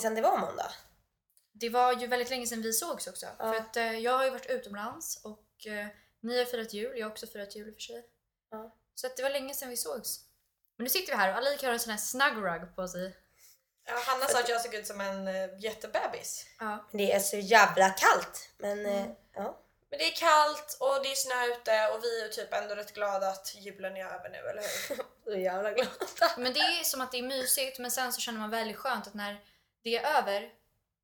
länge sedan det var måndag. Det var ju väldigt länge sedan vi sågs också. För att eh, jag har ju varit utomlands och eh, ni har firat jul. Jag har också firat jul i och för sig. Ja. Så att det var länge sedan vi sågs. Men nu sitter vi här och Alika har en sån här snug rug på sig. Ja, Hanna sa att jag såg ut som en uh, jättebebis. Ja. Men det är så jävla kallt. Men eh, ja. Men det är kallt och det är snö ute och vi är typ ändå rätt glada att julen är över nu, eller hur? Så jävla glad. Men det är som att det är mysigt men sen så känner man väldigt skönt att när det är över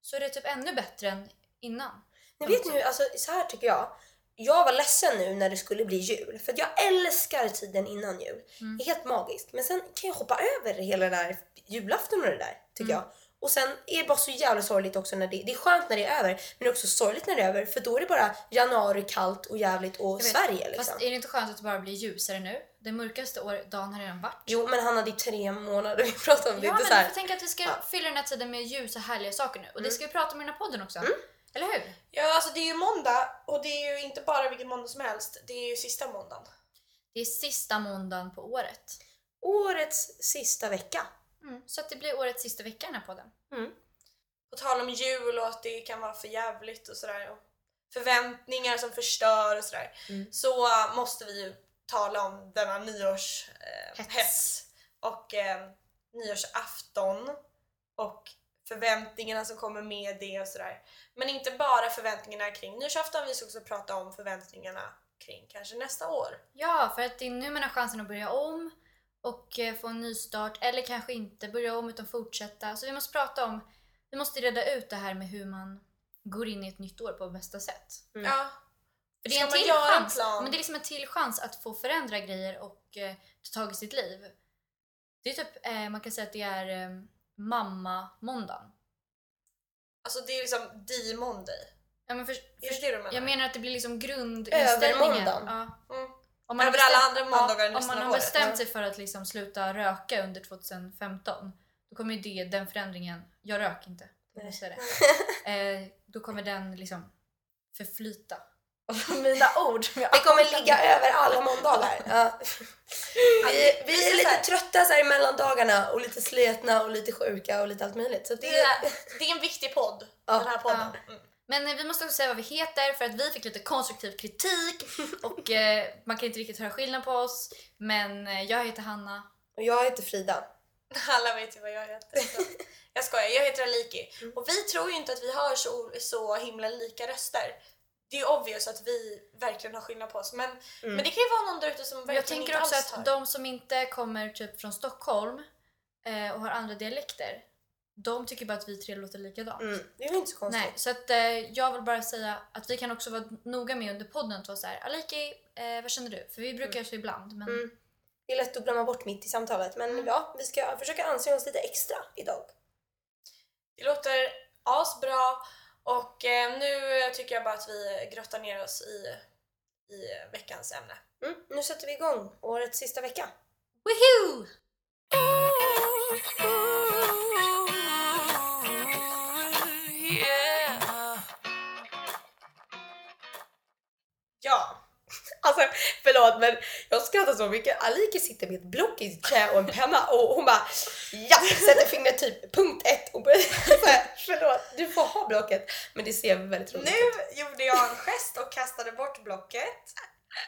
så är det typ ännu bättre än innan. Ni vet nu, alltså så här tycker jag. Jag var ledsen nu när det skulle bli jul. För jag älskar tiden innan jul. Det är helt magiskt. Men sen kan jag hoppa över hela den där julafton och det där. Tycker jag. Och sen är det bara så jävla sorgligt också när det, det är skönt när det är över. Men det är också sorgligt när det är över. För då är det bara januari, kallt och jävligt och vet. Sverige liksom. Fast är det inte skönt att det bara blir ljusare nu? Den mörkaste år, dagen har redan varit. Jo men han hade ju tre månader vi pratade om. Det Ja men så här. jag tänker att vi ska Ja. fylla den här tiden med ljusa härliga saker nu. Och det ska vi prata om i den här podden också. Eller hur? Ja, alltså det är ju måndag och det är ju inte bara vilken måndag som helst. Det är ju sista måndagen. Det är sista måndagen på året. Årets sista vecka. Mm. Så att det blir årets sista vecka i den här podden. På tal om jul och att det kan vara för jävligt och sådär. Och förväntningar som förstör och sådär. Så äh, måste vi ju tala om denna nyårshets. Eh. Och eh, nyårsafton. Och förväntningarna som kommer med det och sådär. Men inte bara förväntningarna kring nyårsafton, vi ska också prata om förväntningarna kring kanske nästa år. Ja, för att det är nu man har chansen att börja om och eh, få en ny start. Eller kanske inte börja om utan fortsätta. Så vi måste prata om, vi måste reda ut det här med hur man går in i ett nytt år på bästa sätt. Ja, För det är en till en chans. plan? Men det är liksom en till chans att få förändra grejer och eh, ta tag i sitt liv. Det är typ, eh, man kan säga att det är eh, mamma-måndagen. alltså det är liksom Monday. Ja, men för, för, det du menar? jag menar att det blir liksom grundinställningen. Ja. Mm. Om man Över alla andra måndagar ja, Om man har året. bestämt sig för att liksom sluta röka under 2015 då kommer ju det, den förändringen, jag rök inte, jag det. Eh, då kommer den liksom förflyta. Mina ord som jag Det kommer ligga över alla måndagar. Ja. Vi, vi är lite trötta så här i mellandagarna och lite sletna och lite sjuka och lite allt möjligt. Så det, Det är, det är en viktig podd, Ja. den här podden. Mm. Men eh, vi måste också säga vad vi heter för att vi fick lite konstruktiv kritik och eh, man kan inte riktigt höra skillnad på oss. Men eh, jag heter Hanna. och jag heter Frida. Alla vet ju vad jag heter. Så. Jag skojar, jag heter Aliki. Och vi tror ju inte att vi har så, så himla lika röster. Det är obvious att vi verkligen har skillnad på oss. Men, men det kan ju vara någon där ute som verkligen Jag tänker inte också alls att de som inte kommer typ från Stockholm eh, och har andra dialekter de tycker bara att vi tre låter likadant. Mm. Det är ju inte så konstigt. Nej, så att, eh, jag vill bara säga att vi kan också vara noga med under podden att vara såhär Aliki, eh, vad känner du? För vi brukar så ibland men Mm. Det är lätt att glömma bort mitt i samtalet. Men ja, vi ska försöka anstränga oss lite extra idag. Det låter asbra och eh, nu tycker jag bara att vi grottar ner oss i, i veckans ämne. Mm. Nu sätter vi igång årets sista vecka. Woohoo! Alltså förlåt men jag skrattar så mycket. Alike sitter med ett block i sitt knä och en penna och hon bara ja, sätter fingret typ punkt ett och börjar så här, förlåt du får ha blocket. Men det ser väldigt roligt ut. nu gjorde jag en gest och kastade bort blocket.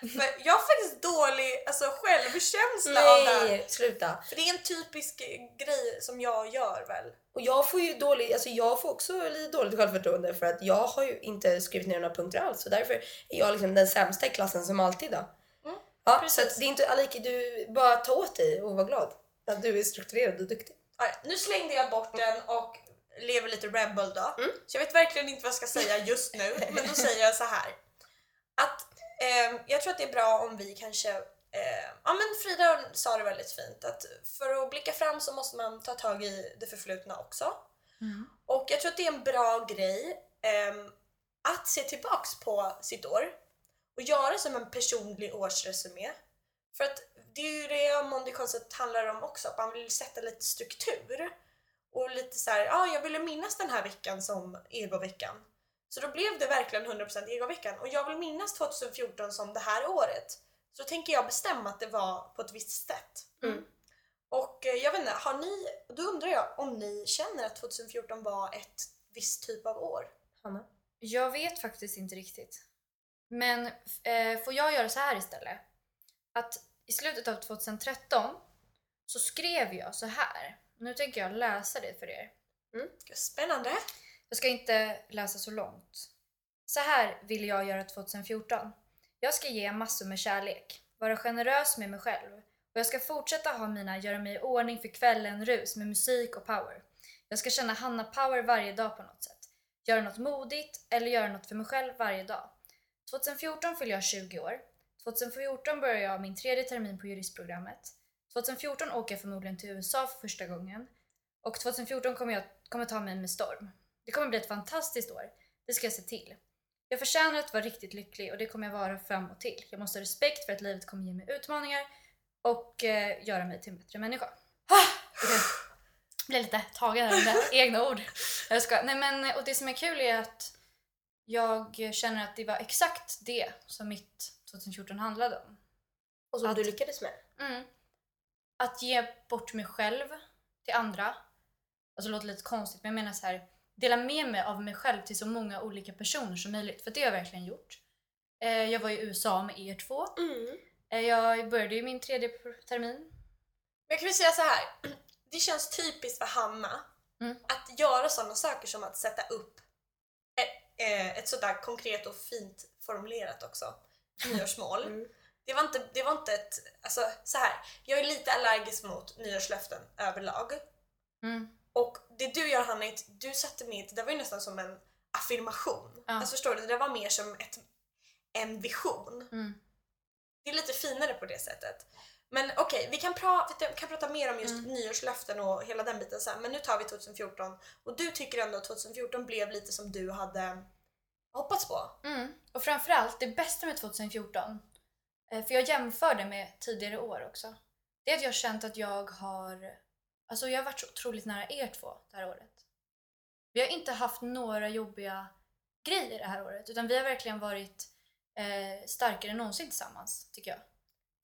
För jag har faktiskt dålig alltså, självkänsla av det här. Nej, sluta. För det är en typisk grej som jag gör väl. Och jag får ju dålig, alltså jag får också lite dåligt självförtroende för att jag har ju inte skrivit ner några punkter alls. Så därför är jag liksom den sämsta i klassen som alltid då. Mm, ja, så precis. att det är inte Alike, du bara ta åt dig och var glad. Att du är strukturerad och duktig. Nu slängde jag bort den och lever lite rebel då. Mm. Så jag vet verkligen inte vad jag ska säga just nu, men då säger jag så här. Att ehm, jag tror att det är bra om vi kanske eh, ja men Frida sa det väldigt fint att för att blicka fram så måste man ta tag i det förflutna också. Och jag tror att det är en bra grej ehm, att se tillbaks på sitt år och göra som en personlig årsresumé. För att det är ju det Monday Concept handlar om också, att man vill sätta lite struktur. Och lite så här, ja jag ville minnas den här veckan som egoveckan. Så då blev det verkligen 100% egoveckan och jag vill minnas 2014 som det här året. Så tänker jag bestämma att det var på ett visst sätt. Mm. Och eh, jag vet inte, har ni, då undrar jag om ni känner att 2014 var ett visst typ av år? Hanna? Jag vet faktiskt inte riktigt. Men eh, får jag göra så här istället? Att i slutet av 2013 så skrev jag så här. Nu tänker jag läsa det för er. Spännande! Jag ska inte läsa så långt. Så här vill jag göra 2014. Jag ska ge massor med kärlek, vara generös med mig själv och jag ska fortsätta ha mina göra mig i ordning för kvällen-rus med musik och power. Jag ska känna Hanna-power varje dag på något sätt. Göra något modigt eller göra något för mig själv varje dag. 2014 fyller jag 20 år. 2014 börjar jag min tredje termin på juristprogrammet. 2014 åker jag förmodligen till USA för första gången. Och 2014 kommer jag kommer ta mig med storm. Det kommer bli ett fantastiskt år. Det ska jag se till. Jag förtjänar att vara riktigt lycklig och det kommer jag vara fram och till. Jag måste ha respekt för att livet kommer ge mig utmaningar och eh, göra mig till en bättre människa. Okay. Jag blev lite tagen av mina egna ord. Jag ska. Nej, men, och det som är kul är att jag känner att det var exakt det som mitt 2014 handlade om. Och som Att- du lyckades med. Mm. Att ge bort mig själv till andra. Alltså det låter lite konstigt men jag menar så här. Dela med mig av mig själv till så många olika personer som möjligt. För det har jag verkligen gjort. Eh, jag var i USA med er två. Mm. Eh, jag började ju min tredje termin. Men jag kan väl säga så här. Det känns typiskt för Hanna Mm. att göra sådana saker som att sätta upp ett, eh, ett sådär konkret och fint formulerat också nyårsmål. Mm. Det var inte, det var inte ett, alltså så här. jag är lite allergisk mot nyårslöften överlag. Mm. Och det du gör Hanna, du satte med, det var ju nästan som en affirmation. Ja. Alltså förstår du, det där var mer som ett, en vision. Mm. Det är lite finare på det sättet. Men okej, vi kan, pra- vi kan prata mer om just Mm. nyårslöften och hela den biten sen. Men nu tar vi 2014. Och du tycker ändå att 2014 blev lite som du hade hoppats på. Mm. Och framförallt det bästa med 2014, eh, för jag jämför det med tidigare år också, det är att jag har känt att jag har, alltså jag har varit så otroligt nära er två det här året. Vi har inte haft några jobbiga grejer det här året, utan vi har verkligen varit eh, starkare än någonsin tillsammans, tycker jag.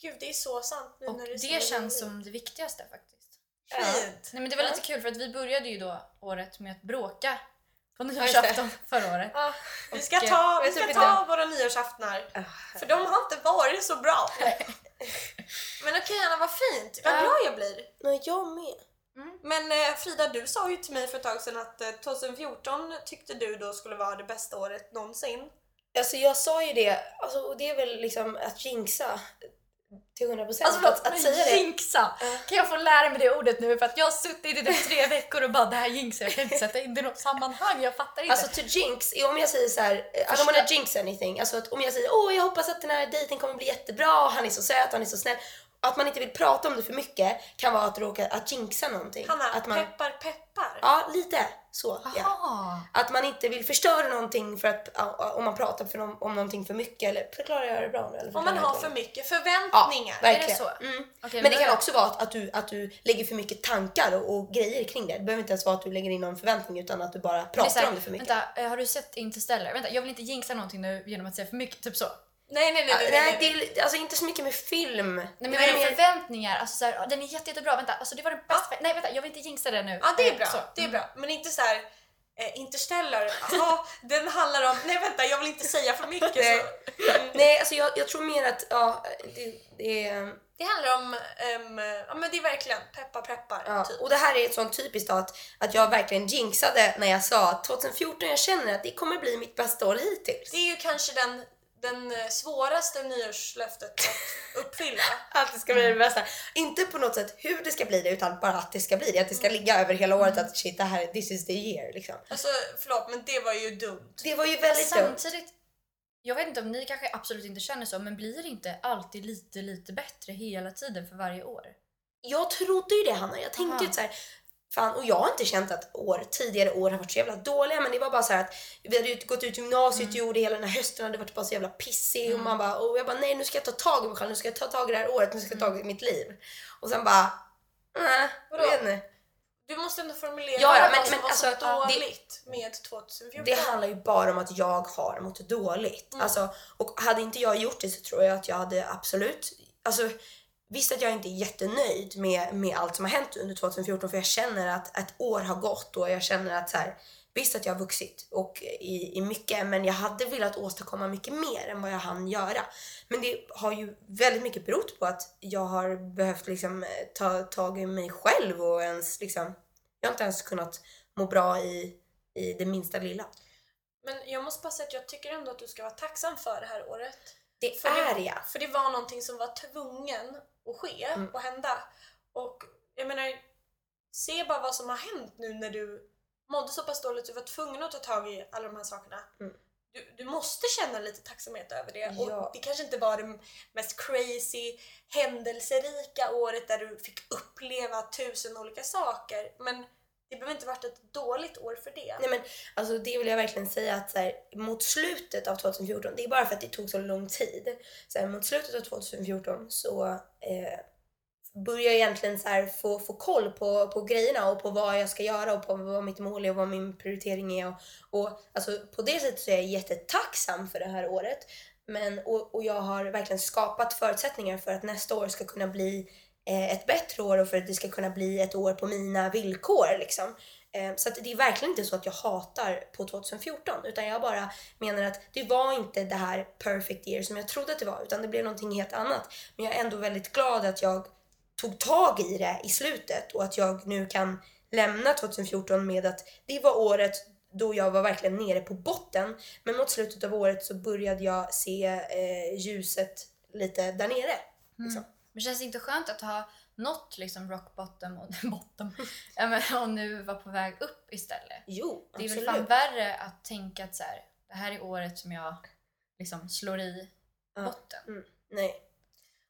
Gud, det är så sant nu Och när du det säger känns som det viktigaste faktiskt. Fint! Nej men det var Ja. lite kul för att vi började ju då året med att bråka på det. nyårsafton förra året. Ah, Vi ska Och, eh, ta, vi vet ska ta våra nyårsaftnar. ah. För de har inte varit så bra. Men okej Anna, vad fint. Vad Ja. glad jag blir. Nej, jag med. Men eh, Frida, du sa ju till mig för ett tag sedan att eh, 2014 tyckte du då skulle vara det bästa året någonsin. Alltså jag sa ju det, alltså, och det är väl liksom att jinxa till 100 procent. Alltså att, att säga det. jinxa! Kan jag få lära mig det ordet nu? För att jag har suttit i det tre veckor och bara det här jinxar, jag kan inte sätta in det i något sammanhang, jag fattar inte. Alltså to jinx, är om jag säger så här, I don't wanna jinx anything. Alltså att om jag säger åh jag hoppas att den här dejten kommer bli jättebra, han är så söt, han är så snäll. Att man inte vill prata om det för mycket kan vara att råka att jinxa någonting. Hanna, att man, peppar peppar. Ja, lite så. Ja. Aha. Att man inte vill förstöra någonting för att ja, om man pratar för någon, om någonting för mycket eller förklarar jag det bra nu? Eller Om man har för mycket Ja, förväntningar. verkligen. Är det så? Mm. Okej, Men det kan också vara att, att, du, att du lägger för mycket tankar och, och grejer kring det. Det behöver inte ens vara att du lägger in någon förväntning utan att du bara pratar här, om det för mycket. Vänta, eh, har du sett Interstellar? Vänta, jag vill inte jinxa någonting nu genom att säga för mycket, typ så. Nej, nej, nej. Ja, nej, nej, Nej, det är alltså inte så mycket med film. Nej men Det jag är mer- förväntningar, alltså såhär, "Ah, den är jätte, jättebra, vänta, alltså det var den bästa, nej vänta, jag vill inte jinxa det nu. Ja, det är Eh, bra. så. Det är bra. Men inte så här. Eh, Interstellar, jaha, den handlar om... Nej vänta, jag vill inte säga för mycket. Nej. Så. Mm. Nej, alltså jag, jag tror mer att ja, det, det är... Det handlar om, ehm, ja men det är verkligen peppar peppar. Ja, Typ. och det här är ett sånt typiskt att, att jag verkligen jinxade när jag sa att 2014 jag känner att det kommer bli mitt bästa år hittills. Det är ju kanske den, den eh, svåraste nyårslöftet att uppfylla. Att det ska bli det bästa. Inte på något sätt hur det ska bli det utan bara att det ska bli det. Att det ska ligga över hela året att shit det här this is the year liksom. Alltså förlåt men det var ju dumt. Det var ju väldigt dumt. Samtidigt, jag vet inte om ni kanske absolut inte känner så, men blir det inte alltid lite, lite bättre hela tiden för varje år? Jag trodde ju det Hanna. Jag tänkte Aha. ju så här, fan och jag har inte känt att år, tidigare år har varit så jävla dåliga men det var bara så här att vi hade ju gått ut gymnasiet Mm. och det hela den här hösten hade varit bara så jävla pissig och man bara och jag bara nej nu ska jag ta tag i mig själv, nu ska jag ta tag i det här året, nu ska jag ta tag i mitt liv. Och sen bara nej, jag Vadå? vet inte. Du måste ändå formulera Ja, ja, vad men- som men var alltså, så det- dåligt med 2014. Det handlar ju bara om att jag har mått dåligt. Mm. Alltså, och hade inte jag gjort det så tror jag att jag hade absolut... Alltså, Visst att jag inte är jättenöjd med, med allt som har hänt under 2014 för jag känner att ett år har gått och jag känner att så här, visst att jag har vuxit och i, i mycket men jag hade velat åstadkomma mycket mer än vad jag hann göra. Men det har ju väldigt mycket berott på att jag har behövt liksom eh, ta tag i mig själv och ens liksom, jag har inte ens kunnat må bra i, i det minsta lilla. Men jag måste bara säga att jag tycker ändå att du ska vara tacksam för det här året. Det För är det, jag. För det var någonting som var tvungen att ske Mm. och hända. Och jag menar, se bara vad som har hänt nu när du mådde så pass dåligt att du var tvungen att ta tag i alla de här sakerna. Mm. Du, du måste känna lite tacksamhet över det. Ja. Och det kanske inte var det mest crazy, händelserika året där du fick uppleva tusen olika saker. Men det behöver inte varit ett dåligt år för det. Nej men alltså det vill jag verkligen säga att så här, mot slutet av 2014, det är bara för att det tog så lång tid. Så här, mot slutet av 2014 så eh, börjar jag egentligen så här, få, få koll på, på grejerna och på vad jag ska göra och på vad mitt mål är och vad min prioritering är. Och, och alltså, på det sättet så är jag jättetacksam för det här året. Men, och, och jag har verkligen skapat förutsättningar för att nästa år ska kunna bli Eh, ett bättre år och för att det ska kunna bli ett år på mina villkor. Liksom. Eh, så att det är verkligen inte så att jag hatar på 2014 utan jag bara menar att det var inte det här perfect year som jag trodde att det var utan det blev någonting helt annat. Men jag är ändå väldigt glad att jag tog tag i det i slutet och att jag nu kan lämna 2014 med att det var året då jag var verkligen nere på botten men mot slutet av året så började jag se eh, ljuset lite där nere. Liksom. Mm. Men det känns inte skönt att ha nått liksom rock bottom och, bottom, och nu vara på väg upp istället. Jo, Det är väl absolut. fan värre att tänka att så här, det här är året som jag liksom slår i Ja. botten. Nej.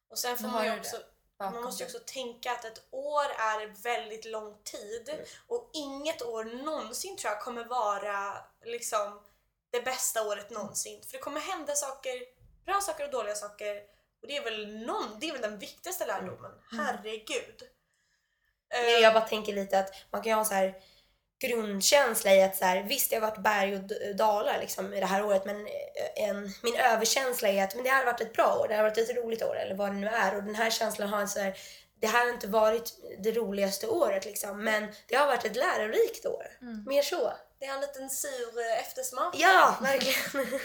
Och sen får man ju också det Man måste ju också tänka att ett år är väldigt lång tid Mm. och inget år någonsin tror jag kommer vara liksom det bästa året någonsin. För det kommer hända saker, bra saker och dåliga saker och det är väl, någon, det är väl den viktigaste lärdomen. Herregud. Nej, Eh, jag bara tänker lite att man kan ju ha så här grundkänsla i att så här, visst det har varit berg och dalar liksom i det här året men eh, en, min överkänsla är att men det har varit ett bra år, det har varit ett roligt år eller vad det nu är och den här känslan har en så här, det här har inte varit det roligaste året liksom men det har varit ett lärorikt år. Mm. Mer så. Det har en liten sur eh, eftersmak. Ja, verkligen.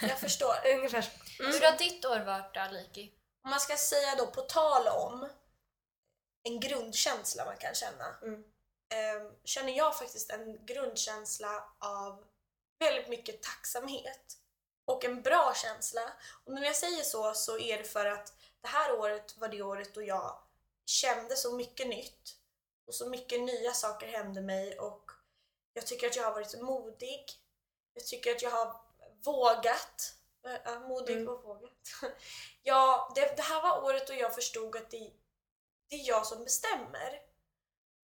Jag förstår. Ungefär. Mm. Hur har ditt år varit då, Liki? Om man ska säga då på tal om en grundkänsla man kan känna. Mm. eh, känner jag faktiskt en grundkänsla av väldigt mycket tacksamhet. Och en bra känsla. Och när jag säger så så är det för att det här året var det året då jag kände så mycket nytt. Och så mycket nya saker hände mig och jag tycker att jag har varit modig. Jag tycker att jag har vågat. Ja, modig Mm. och vågat. ja, det, det här var året då jag förstod att det, det är jag som bestämmer.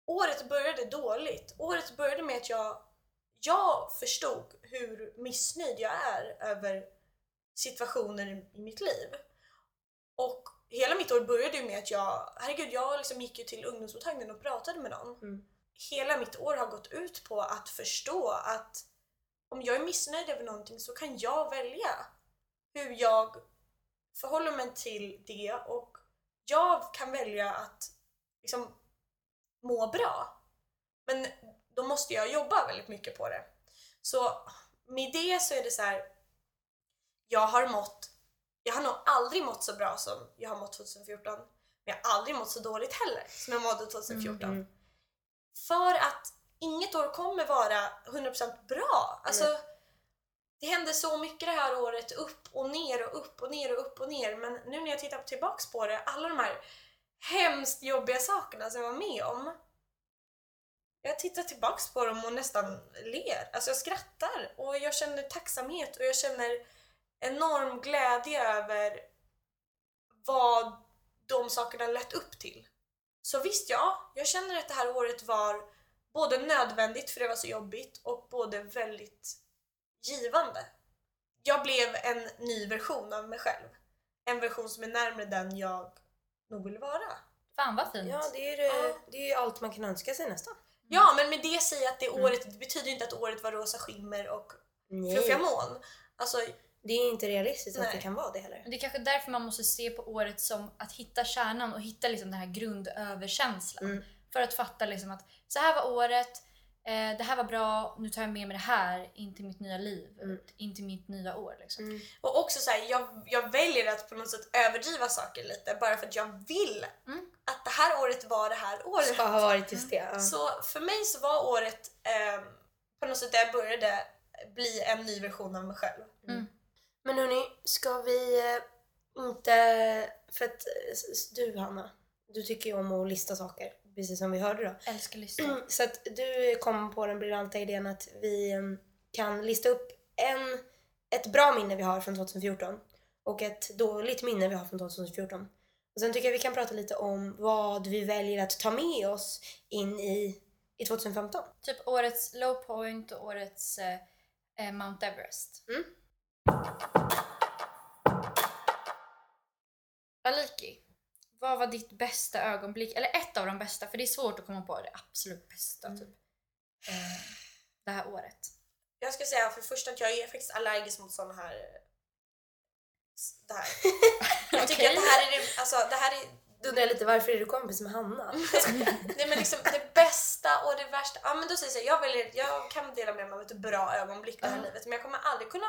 Året började dåligt. Året började med att jag, jag förstod hur missnöjd jag är över situationer i, i mitt liv. Och hela mitt år började ju med att jag, herregud, jag liksom gick ju till ungdomsmottagningen och pratade med någon. Mm. Hela mitt år har gått ut på att förstå att om jag är missnöjd över någonting så kan jag välja hur jag förhåller mig till det och jag kan välja att liksom må bra. Men då måste jag jobba väldigt mycket på det. Så med det så är det så här. Jag har mått, jag har nog aldrig mått så bra som jag har mått 2014. Men jag har aldrig mått så dåligt heller som jag mådde 2014. Mm. mm. För att inget år kommer vara 100% bra. Alltså, Det hände så mycket det här året, upp och ner och upp och ner och upp och ner. Men nu när jag tittar tillbaks på det, alla de här hemskt jobbiga sakerna som jag var med om. Jag tittar tillbaks på dem och nästan ler. Alltså jag skrattar och jag känner tacksamhet och jag känner enorm glädje över vad de sakerna lett upp till. Så visst ja, jag känner att det här året var både nödvändigt för det var så jobbigt och både väldigt givande. Jag blev en ny version av mig själv. En version som är närmare den jag nog vill vara. Fan vad fint. Ja, det är, det, Ja. det är allt man kan önska sig nästan. Ja, men med det säger jag att det Mm. året, det betyder inte att året var rosa skimmer och Nej. fluffiga moln. Alltså, Det är inte realistiskt att Nej. det kan vara det heller. Men det är kanske därför man måste se på året som att hitta kärnan och hitta liksom den här grundöverkänslan. Mm. För att fatta liksom att så här var året, eh, det här var bra, nu tar jag med mig det här in till mitt nya liv, Mm. in till mitt nya år. Liksom. Mm. Och också så här, jag, jag väljer att på något sätt överdriva saker lite bara för att jag vill Mm. att det här året var det här året. Ska ha varit just det. Ja. Så för mig så var året eh, på något sätt där jag började bli en ny version av mig själv. Men hörni, ska vi eh, inte... För att eh, du Hanna, du tycker ju om att lista saker. Precis som vi hörde då. Älskar listor. Så att du kom på den briljanta idén att vi eh, kan lista upp en, ett bra minne vi har från 2014 och ett dåligt minne vi har från 2014. Och sen tycker jag vi kan prata lite om vad vi väljer att ta med oss in i, i 2015. Typ årets low point och årets eh, eh, Mount Everest. Mm. Aliki, vad var ditt bästa ögonblick? Eller ett av de bästa, för det är svårt att komma på det absolut bästa Mm. typ. Eh, det här året. Jag ska säga för det första att jag är faktiskt allergisk mot såna här... Det här. Jag tycker Okej. att det här är det, alltså det här är Då undrar jag lite varför är du kompis med Hanna? Nej men liksom det bästa och det värsta. Ja men då säger jag så här, jag, väljer, jag kan dela med mig av ett bra ögonblick det här Ja. livet men jag kommer aldrig kunna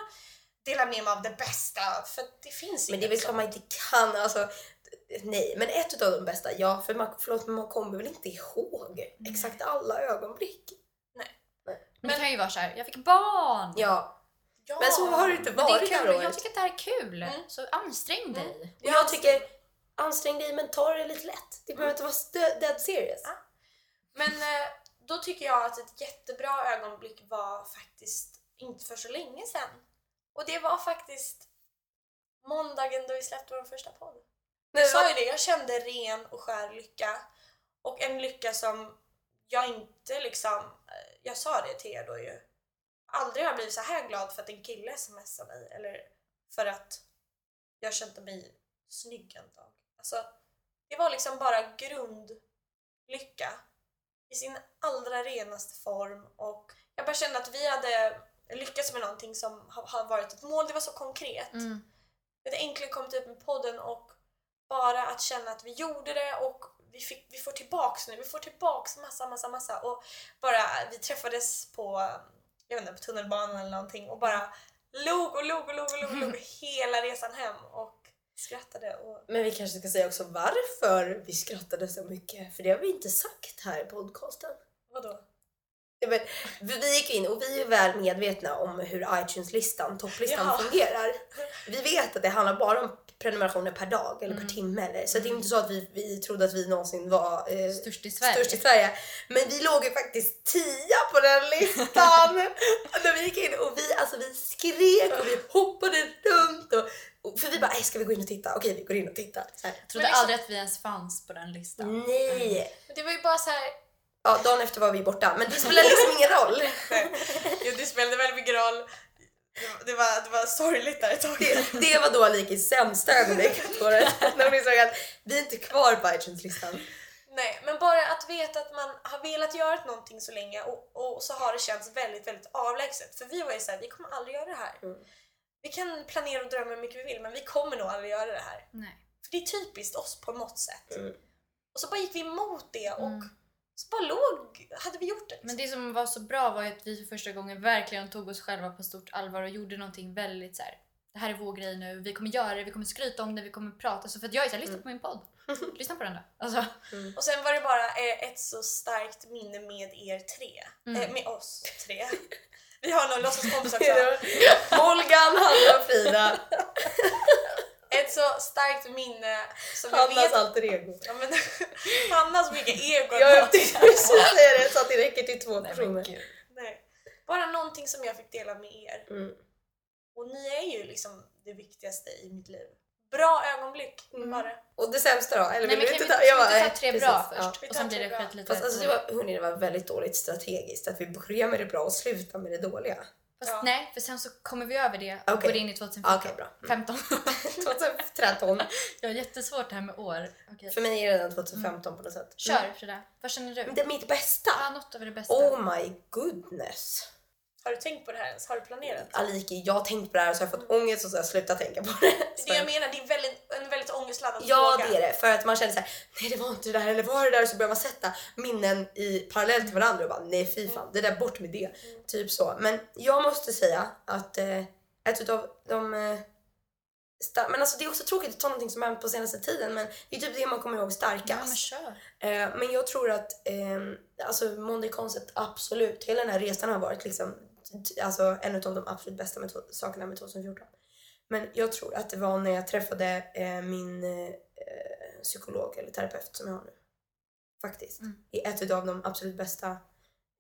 dela med mig av det bästa för det finns Men det är inget väl klart man inte kan. Alltså, nej, men ett av de bästa, ja. För man, förlåt, men man kommer väl inte ihåg exakt alla ögonblick. Men det kan ju vara så här, jag fick barn! Ja, Ja. men så har det inte Men det är varit det kul, jag tycker att det här är kul. Mm. Så ansträng dig. Och jag tycker, ansträng dig men ta det lite lätt. Det behöver inte vara dead serious. Ja. Men eh, då tycker jag att ett jättebra ögonblick var faktiskt inte för så länge sedan. Och det var faktiskt måndagen då vi släppte vår första podd. Jag sa ju det, jag kände ren och skär lycka. Och en lycka som jag inte liksom, jag sa det till er då ju. Aldrig har jag blivit så här glad för att en kille smsar mig eller för att jag kände mig snygg en dag. Alltså, det var liksom bara grundlycka i sin allra renaste form och jag bara kände att vi hade lyckats med någonting som har har varit ett mål, det var så konkret. Mm. Det äntligen kommit ut med podden och bara att känna att vi gjorde det och vi, fick, vi får tillbaks nu, vi får tillbaks massa, massa, massa och bara vi träffades på, jag vet inte, på tunnelbanan eller någonting och bara log och log och log och log, och log hela resan hem och skrattade och Men vi kanske ska säga också varför vi skrattade så mycket. För det har vi inte sagt här i podcasten. vadå? Men, vi gick in och vi är väl medvetna om hur iTunes-listan, topplistan Ja. fungerar. Vi vet att det handlar bara om prenumerationer per dag eller per Mm. timme. Eller, så det är inte så att vi, vi trodde att vi någonsin var eh, Störst i Sverige. störst i Sverige. Men vi låg ju faktiskt tia på den listan. När vi gick in och vi, alltså, vi skrek och vi hoppade runt. Och, och, för vi bara, "Nej, ska vi gå in och titta? Okej, vi går in och tittar. Så här. Jag trodde liksom- aldrig att vi ens fanns på den listan. Nej! Men det var ju bara så här. Ja, dagen efter var vi borta. Men det spelar liksom ingen roll. jo det spelade väldigt mycket roll. Det var, det var, det var sorgligt där ett tag. Det, det var då Alikis sämsta ögonblick på året. När hon insåg att vi är inte kvar på iTunes-listan. Nej, men bara att veta att man har velat göra någonting så länge och, och så har det känts väldigt, väldigt avlägset. För vi var ju såhär, vi kommer aldrig göra det här. Mm. Vi kan planera och drömma hur mycket vi vill men vi kommer nog aldrig göra det här. Nej. För det är typiskt oss på något sätt. Mm. Och så bara gick vi emot det och Mm. Så bara låg, hade vi gjort det. liksom. Men det som var så bra var ju att vi för första gången verkligen tog oss själva på stort allvar och gjorde någonting väldigt så här. Det här är vår grej nu, vi kommer göra det, vi kommer skryta om det, vi kommer prata. Så för att jag är såhär, lyssna på min podd. Lyssna på den då. Alltså, Och sen var det bara eh, ett så starkt minne med er tre. Mm. Eh, med oss tre. Vi har någon låtsaskompis också. Molgan, Hanna och Frida. Ett så starkt minne som jag Hannas vet... alter ego. Ja, men, Hannas mycket ego. Jag tänkte precis säga det så att det räcker till två nej, personer. Nej. Bara någonting som jag fick dela med er. Mm. Och ni är ju liksom det viktigaste i mitt liv. Bra ögonblick Mm. bara. Och det sämsta då? Eller Nej, vill men du kan vi, ta? vi bara, inte ta tre nej, bra precis, först? Vi Och sen blir det skit lite Fast alltså, det, var, hörni, det var väldigt dåligt strategiskt att vi börjar med det bra och slutar med det dåliga. Fast Ja. nej, för sen så kommer vi över det och Okej. går in i 2014. Okej, bra. 15. 2013. jag har jättesvårt det här med år. Okej. För mig är det redan 2015 på något sätt. Kör Frida, vad känner du? Det är mitt bästa. Ja, något av det bästa. Oh my goodness. Har du tänkt på det här ens? Har du planerat? Aliki, jag har tänkt på det här och så har jag fått ångest och så har jag slutat tänka på det. Det är det jag menar, det är väldigt, en väldigt ångestladdad Ja fråga. det är det, för att man känner såhär, nej det var inte det där eller var det där och så börjar man sätta minnen i parallellt till varandra och bara nej fy fan, det där bort med det. Typ så. Men jag måste säga att eh, ett utav de eh, men alltså det är också tråkigt att ta någonting som hänt på senaste tiden men det är typ det man kommer ihåg Ja, starkast. men kör. Eh, men jag tror att eh, alltså Monday Concept absolut, hela den här resan har varit liksom alltså en av de absolut bästa med to- sakerna med 2014. Men jag tror att det var när jag träffade eh, min eh, psykolog eller terapeut som jag har nu. Faktiskt. Mm. I ett av de absolut bästa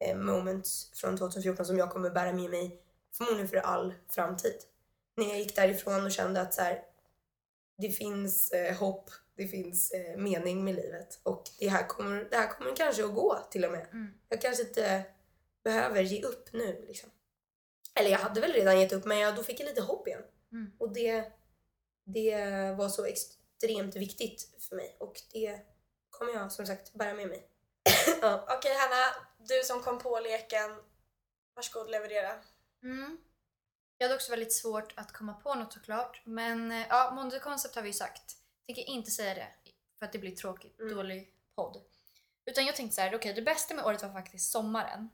eh, moments från 2014 som jag kommer bära med mig förmodligen för all framtid. När jag gick därifrån och kände att så här, det finns eh, hopp, det finns eh, mening med livet och det här, kommer, det här kommer kanske att gå till och med. Mm. Jag kanske inte behöver ge upp nu liksom. Eller jag hade väl redan gett upp men jag, då fick jag lite hopp igen. Mm. Och det, det var så extremt viktigt för mig och det kommer jag som sagt bära med mig. ja. Okej Hanna, du som kom på leken. Varsågod leverera. Mm. Jag hade också väldigt svårt att komma på något såklart. Men eh, ja, Monday Concept har vi ju sagt. Tänker inte säga det för att det blir tråkigt, Mm. dålig podd. Utan jag tänkte så här, okej det bästa med året var faktiskt sommaren.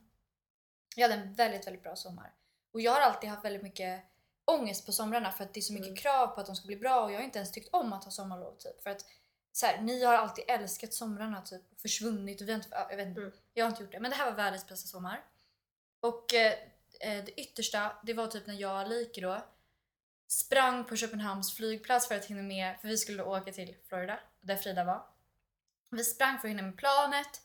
Jag hade en väldigt, väldigt bra sommar. Och jag har alltid haft väldigt mycket ångest på somrarna för att det är så mycket Mm. krav på att de ska bli bra och jag har inte ens tyckt om att ha sommarlov typ. För att så här, ni har alltid älskat somrarna typ försvunnit och vi har inte, ja, jag vet inte, Mm. jag har inte gjort det. Men det här var världens bästa sommar. Och eh, eh, det yttersta, det var typ när jag och Alike då sprang på Köpenhamns flygplats för att hinna med, för vi skulle åka till Florida, där Frida var. Vi sprang för att hinna med planet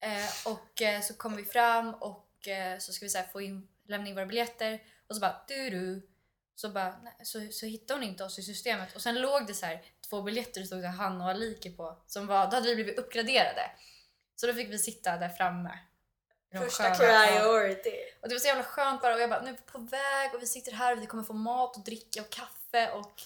eh, och eh, så kom vi fram och eh, så ska vi så här, få in, lämna in våra biljetter och så bara du du så, bara, nej, så, så hittade hon inte oss i systemet och sen låg det så här två biljetter det stod han och Alike på som var, då hade vi blivit uppgraderade. Så då fick vi sitta där framme. Första Priority. och det var så jävla skönt bara och jag bara nu är vi på väg och vi sitter här och vi kommer få mat och dricka och kaffe och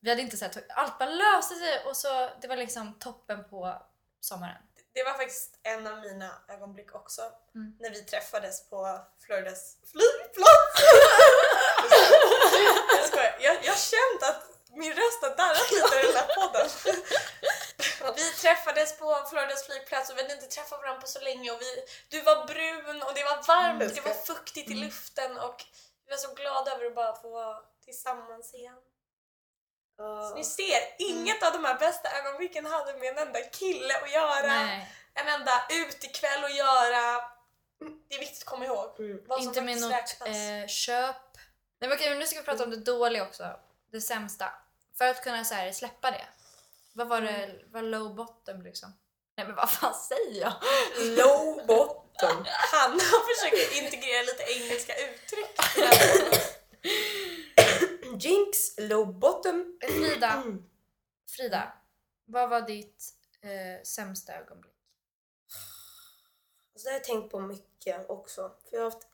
vi hade inte sett allt bara löste sig och så det var liksom toppen på sommaren. Det var faktiskt en av mina ögonblick också. Mm. När vi träffades på Floridas flygplats. jag skojar. Jag, jag har känt att min röst har darrat lite i den här podden. Vi träffades på Floridas flygplats och vi hade inte träffat varandra på så länge och vi, du var brun och det var varmt, Mm, det var fuktigt i Mm. luften och vi var så glada över att bara få vara tillsammans igen. Så ni ser, inget av de här bästa ögonblicken hade med en enda kille att göra. Nej, En enda utekväll att göra. Det är viktigt att komma ihåg. Mm. Vad som inte med något eh, köp. Nej, men okej, nu ska vi prata om det dåliga också. Det sämsta. För att kunna så här, släppa det. Vad var det? Vad low bottom liksom? Nej men vad fan säger jag? Low bottom. Hanna försöker integrera lite engelska uttryck. Jinx, low bottom. Frida, Mm. Frida. Vad var ditt eh, sämsta ögonblick? Så det har jag tänkt på mycket också. För jag har haft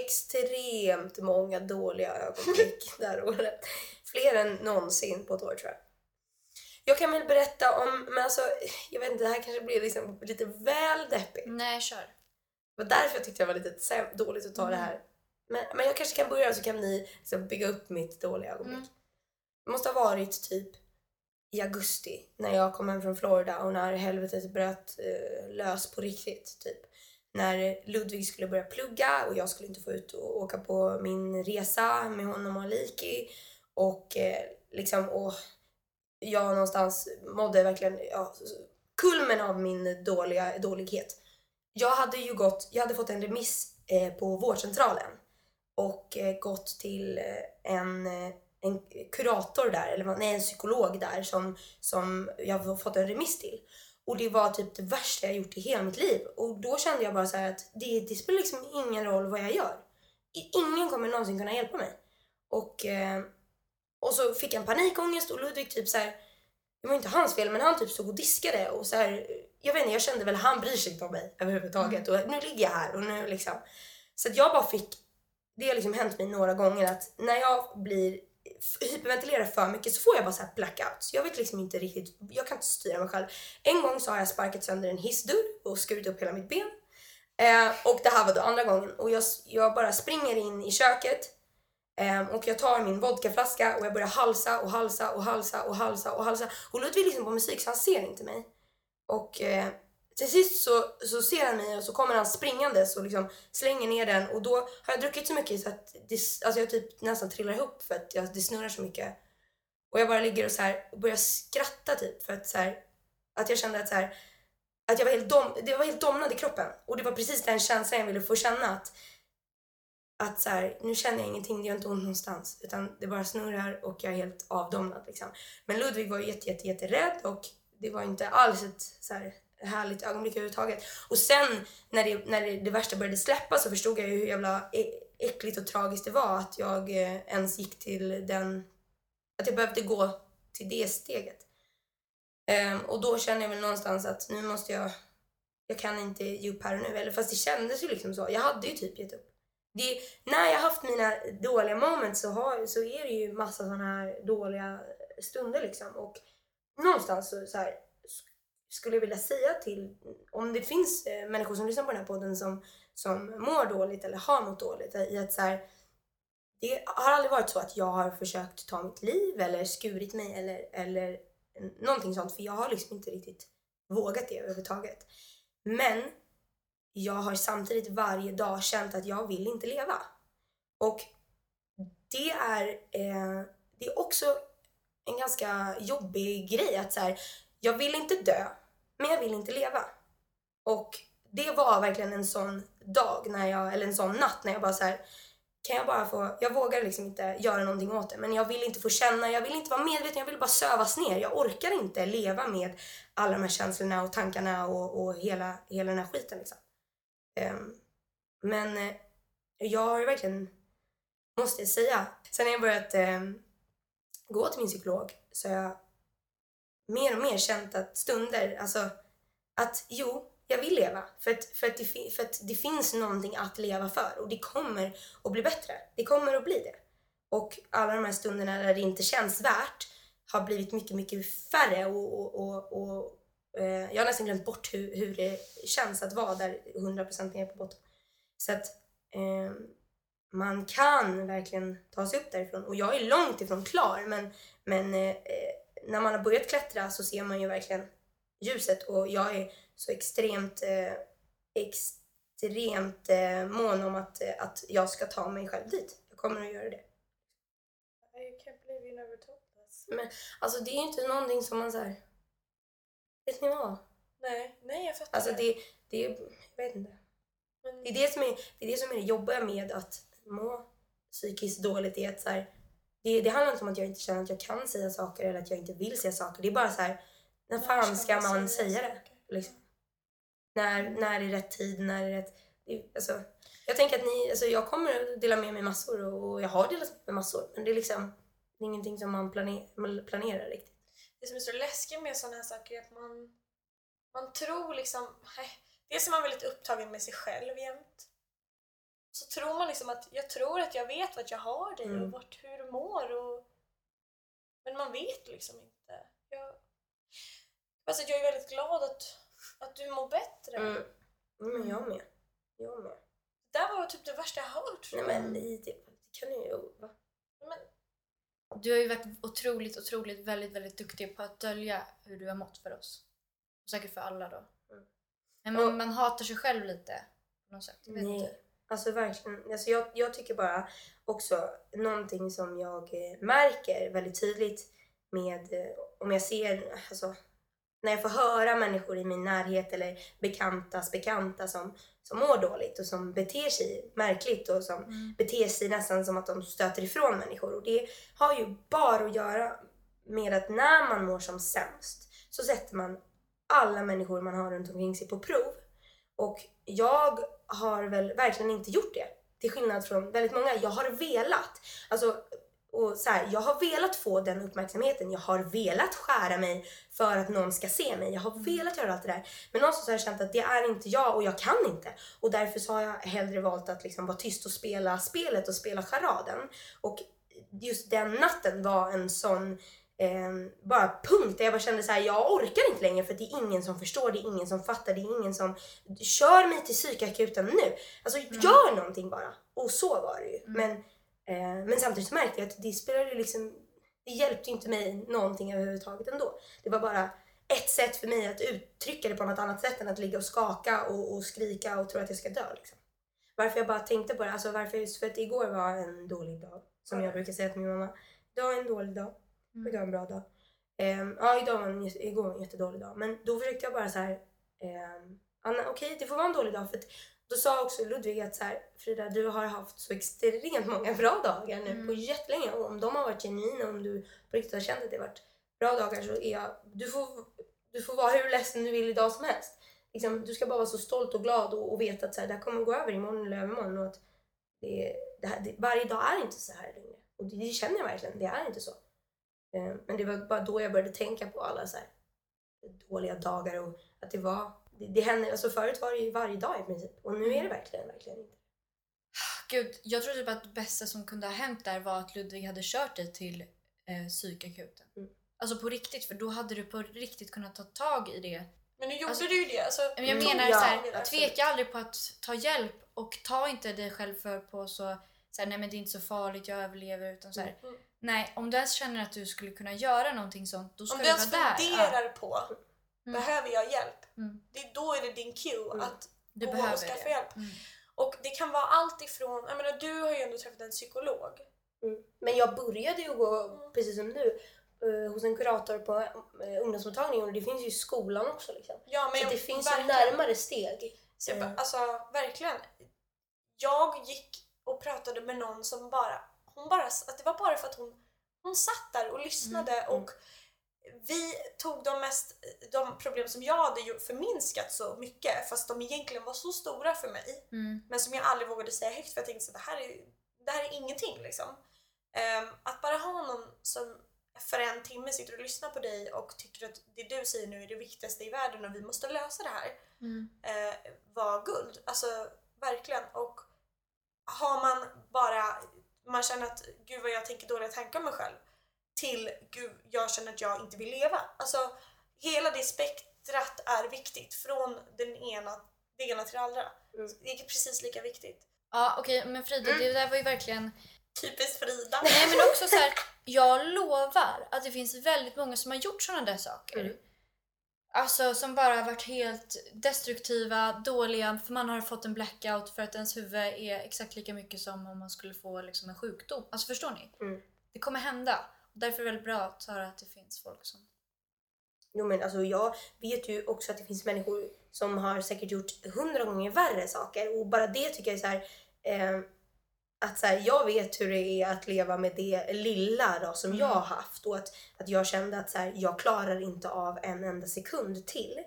extremt många dåliga ögonblick det här året. Fler än någonsin på ett år tror jag. Jag kan väl berätta om, men alltså jag vet inte, det här kanske blir liksom lite väl deppigt. Nej, kör. Det var därför jag tyckte det var lite dåligt att ta det här. Men, men jag kanske kan börja så kan ni liksom bygga upp mitt dåliga ögonblick. Mm. Det måste ha varit typ i augusti när jag kom hem från Florida och när helvetet bröt eh, lös på riktigt. Typ. När Ludvig skulle börja plugga och jag skulle inte få ut och åka på min resa med honom och Aliki. Och eh, liksom, och jag någonstans mådde verkligen ja, kulmen av min dåliga, dålighet. Jag hade ju gått, jag hade fått en remiss eh, på vårdcentralen och eh, gått till eh, en, eh, en kurator där, eller nej, en psykolog där som, som jag har fått en remiss till. Och det var typ det värsta jag gjort i hela mitt liv. Och då kände jag bara så här att det, det spelar liksom ingen roll vad jag gör. Ingen kommer någonsin kunna hjälpa mig. Och, eh, och så fick jag en panikångest och Ludvig typ så här. Det var inte hans fel men han typ stod och diskade och så här. Jag vet inte, jag kände väl han bryr sig inte om mig överhuvudtaget. Och nu ligger jag här och nu liksom. Så att jag bara fick, det har liksom hänt mig några gånger att när jag blir hyperventilerar för mycket så får jag bara så här blackouts. Jag vet liksom inte riktigt, jag kan inte styra mig själv. En gång så har jag sparkat sönder en hissdörr och skurit upp hela mitt ben. Eh, och det här var då andra gången och jag, jag bara springer in i köket eh, och jag tar min vodkaflaska och jag börjar halsa och halsa och halsa och halsa och halsa. Och Ludvig lyssnar liksom på musik så han ser inte mig. Och eh, till sist så, så ser han mig och så kommer han springandes och liksom slänger ner den och då har jag druckit så mycket så att det, alltså jag typ nästan trillar ihop för att jag, det snurrar så mycket. Och jag bara ligger och så här och börjar skratta typ för att så här, att jag kände att så här, att jag var helt, dom, det var helt domnad i kroppen. Och det var precis den känslan jag ville få känna att, att så här, nu känner jag ingenting, det gör inte ont någonstans. Utan det bara snurrar och jag är helt avdomnad liksom. Men Ludvig var jätte, jätte, jätte rädd och det var inte alls ett så här, härligt ögonblick överhuvudtaget. Och sen när det, när det, det värsta började släppa så förstod jag ju hur jävla äckligt och tragiskt det var att jag eh, ens gick till den, att jag behövde gå till det steget. Um, och då kände jag väl någonstans att nu måste jag, jag kan inte ge upp här och nu. Eller fast det kändes ju liksom så. Jag hade ju typ gett upp. Det, när jag haft mina dåliga moments så, har, så är det ju massa sådana här dåliga stunder liksom. Och någonstans så, så här, skulle jag vilja säga till, om det finns eh, människor som lyssnar på den här podden som, som mår dåligt eller har mått dåligt, i att så här, det har aldrig varit så att jag har försökt ta mitt liv eller skurit mig eller, eller någonting sånt för jag har liksom inte riktigt vågat det överhuvudtaget. Men jag har samtidigt varje dag känt att jag vill inte leva. Och det är, eh, det är också en ganska jobbig grej att så här, jag vill inte dö, men jag vill inte leva. Och det var verkligen en sån dag, när jag, eller en sån natt när jag bara så här, kan jag bara få, jag vågar liksom inte göra någonting åt det men jag vill inte få känna, jag vill inte vara medveten, jag vill bara sövas ner. Jag orkar inte leva med alla de här känslorna och tankarna och, och hela, hela den här skiten liksom. Um, men eh, jag har ju verkligen, måste jag säga, sen när jag börjat um, gå till min psykolog så har jag mer och mer känt att stunder, alltså att jo, jag vill leva. För att, för, att det, för att det finns någonting att leva för och det kommer att bli bättre. Det kommer att bli det. Och alla de här stunderna där det inte känns värt har blivit mycket, mycket färre och, och, och, och eh, jag har nästan glömt bort hur, hur det känns att vara där 100% ner på botten. Så att eh, man kan verkligen ta sig upp därifrån och jag är långt ifrån klar men, men eh, när man har börjat klättra så ser man ju verkligen ljuset och jag är så extremt, eh, extremt eh, mån om att, eh, att jag ska ta mig själv dit. Jag kommer att göra det. I can't believe you never told us. Men alltså det är ju inte någonting som man såhär... Vet ni vad? Nej, nej jag fattar. Alltså det, det jag vet inte. Men... Det, är det, som är, det är det som är det jobbiga med att må psykiskt dåligt. Är att så här, det, det handlar inte om att jag inte känner att jag kan säga saker eller att jag inte vill säga saker. Det är bara så här, när fan ska man säga det? Liksom. När, när är rätt tid? När är rätt... Alltså, jag tänker att ni, alltså jag kommer att dela med mig massor och jag har delat med mig massor. Men det är liksom det är ingenting som man, planer, man planerar riktigt. Det som är så läskigt med sådana här saker är att man, man tror liksom... Dels är man väldigt upptagen med sig själv jämt. Så tror man liksom att jag tror att jag vet vart jag har dig mm. och vart, hur mår. Och, men man vet liksom inte. Jag, alltså jag är väldigt glad att att du mår bättre. Mm. Men jag med. Jag med. Det där var typ det värsta jag hört. Nej men det, det kan ju... Va? Men... Du har ju varit otroligt, otroligt, väldigt, väldigt duktig på att dölja hur du har mått för oss. Och säkert för alla då. Mm. Men man, och, man hatar sig själv lite. På något sätt. Jag vet nej. Alltså verkligen. Alltså jag, jag tycker bara också någonting som jag eh, märker väldigt tydligt med eh, om jag ser, alltså när jag får höra människor i min närhet eller bekantas bekanta som, som mår dåligt och som beter sig märkligt och som mm. beter sig nästan som att de stöter ifrån människor. Och det har ju bara att göra med att när man mår som sämst så sätter man alla människor man har runt omkring sig på prov. Och jag har väl verkligen inte gjort det. Till skillnad från väldigt många. Jag har velat. Alltså och så här, jag har velat få den uppmärksamheten. Jag har velat skära mig för att någon ska se mig. Jag har mm. velat göra allt det där. Men någonstans har jag känt att det är inte jag och jag kan inte. Och därför så har jag hellre valt att liksom vara tyst och spela spelet och spela charaden. Och just den natten var en sån eh, bara punkt där jag bara kände så här, jag orkar inte längre för det är ingen som förstår, det är ingen som fattar, det är ingen som kör mig till psykakuten nu. Alltså gör någonting bara. Och så var det ju. Men, eh, men samtidigt så märkte jag att det spelade liksom, det hjälpte inte mig någonting överhuvudtaget ändå. Det var bara ett sätt för mig att uttrycka det på något annat sätt än att ligga och skaka och, och skrika och tro att jag ska dö. Liksom. Varför jag bara tänkte på det, alltså varför just för att igår var en dålig dag. Som jag brukar säga till min mamma. Idag är en dålig dag. Och idag är en bra dag. Ehm, ja, idag var en, igår var en jättedålig dag. Men då försökte jag bara så här. ehm, Anna, okej det får vara en dålig dag. För då sa också Ludvig att så här, Frida du har haft så extremt många bra dagar nu Mm. på jättelänge. Och om de har varit genuina, om du på riktigt har känt att det har varit bra dagar så är jag, du får, du får vara hur ledsen du vill idag som helst. Liksom, du ska bara vara så stolt och glad och, och veta att så här, det här kommer gå över imorgon eller övermorgon. Och att det, det här, det, varje dag är inte så här längre. Och det, det känner jag verkligen, det är inte så. Eh, Men det var bara då jag började tänka på alla så här dåliga dagar och att det var, det, det hände, alltså förut var det ju varje dag i princip. Och nu är det verkligen, verkligen inte. Gud, jag tror typ att det bästa som kunde ha hänt där var att Ludvig hade kört dig till eh, psykakuten. Mm. Alltså på riktigt, för då hade du på riktigt kunnat ta tag i det. Men nu gjorde Alltså- du ju det. Alltså, Men jag Mm, menar ja, så här, tveka aldrig på att ta hjälp och ta inte dig själv för på så, så här, nej men det är inte så farligt, jag överlever. Utan så här, Mm. Nej, om du ens känner att du skulle kunna göra någonting sånt, då ska Om du du ens vara där. funderar Ja. på, Mm. behöver jag hjälp? Mm. Det, då är det din cue Mm. att Du gå behöver och skaffa det. hjälp. Mm. Och det kan vara allt ifrån, jag menar du har ju ändå träffat en psykolog. Mm. Men jag började ju gå, precis som du, eh, hos en kurator på eh, ungdomsmottagningen och det finns ju i skolan också. Liksom. Ja, men Så jag, det finns ju närmare steg. Så jag, Mm. bara- Alltså verkligen. Jag gick och pratade med någon som bara, hon bara, att det var bara för att hon, hon satt där och lyssnade Mm. och vi tog de mest, de problem som jag hade förminskat så mycket fast de egentligen var så stora för mig Mm. men som jag aldrig vågade säga högt för jag tänkte att det här är, det här är ingenting liksom. Ehm, att bara ha någon som för en timme sitter och lyssnar på dig och tycker att det du säger nu är det viktigaste i världen och vi måste lösa det här Mm. eh, var guld. Alltså verkligen. Och har man bara, man känner att gud vad jag tänker dåliga tankar om mig själv till gud jag känner att jag inte vill leva. Alltså hela det spektrat är viktigt från den ena, det ena till det andra. Mm. Det är precis lika viktigt. Ja okej, men Frida Mm. det där var ju verkligen Typiskt Frida. Nej men också så här, jag lovar att det finns väldigt många som har gjort sådana där saker. Mm. Alltså som bara har varit helt destruktiva, dåliga, för man har fått en blackout för att ens huvud är exakt lika mycket som om man skulle få liksom en sjukdom. Alltså förstår ni? Mm. Det kommer hända. Därför är det väldigt bra att höra att det finns folk som... Jo, men alltså, jag vet ju också att det finns människor som har säkert gjort hundra gånger värre saker och bara det tycker jag är så här, eh, att så här, jag vet hur det är att leva med det lilla då, som jag har haft och att, att jag kände att så här, jag klarar inte av en enda sekund till.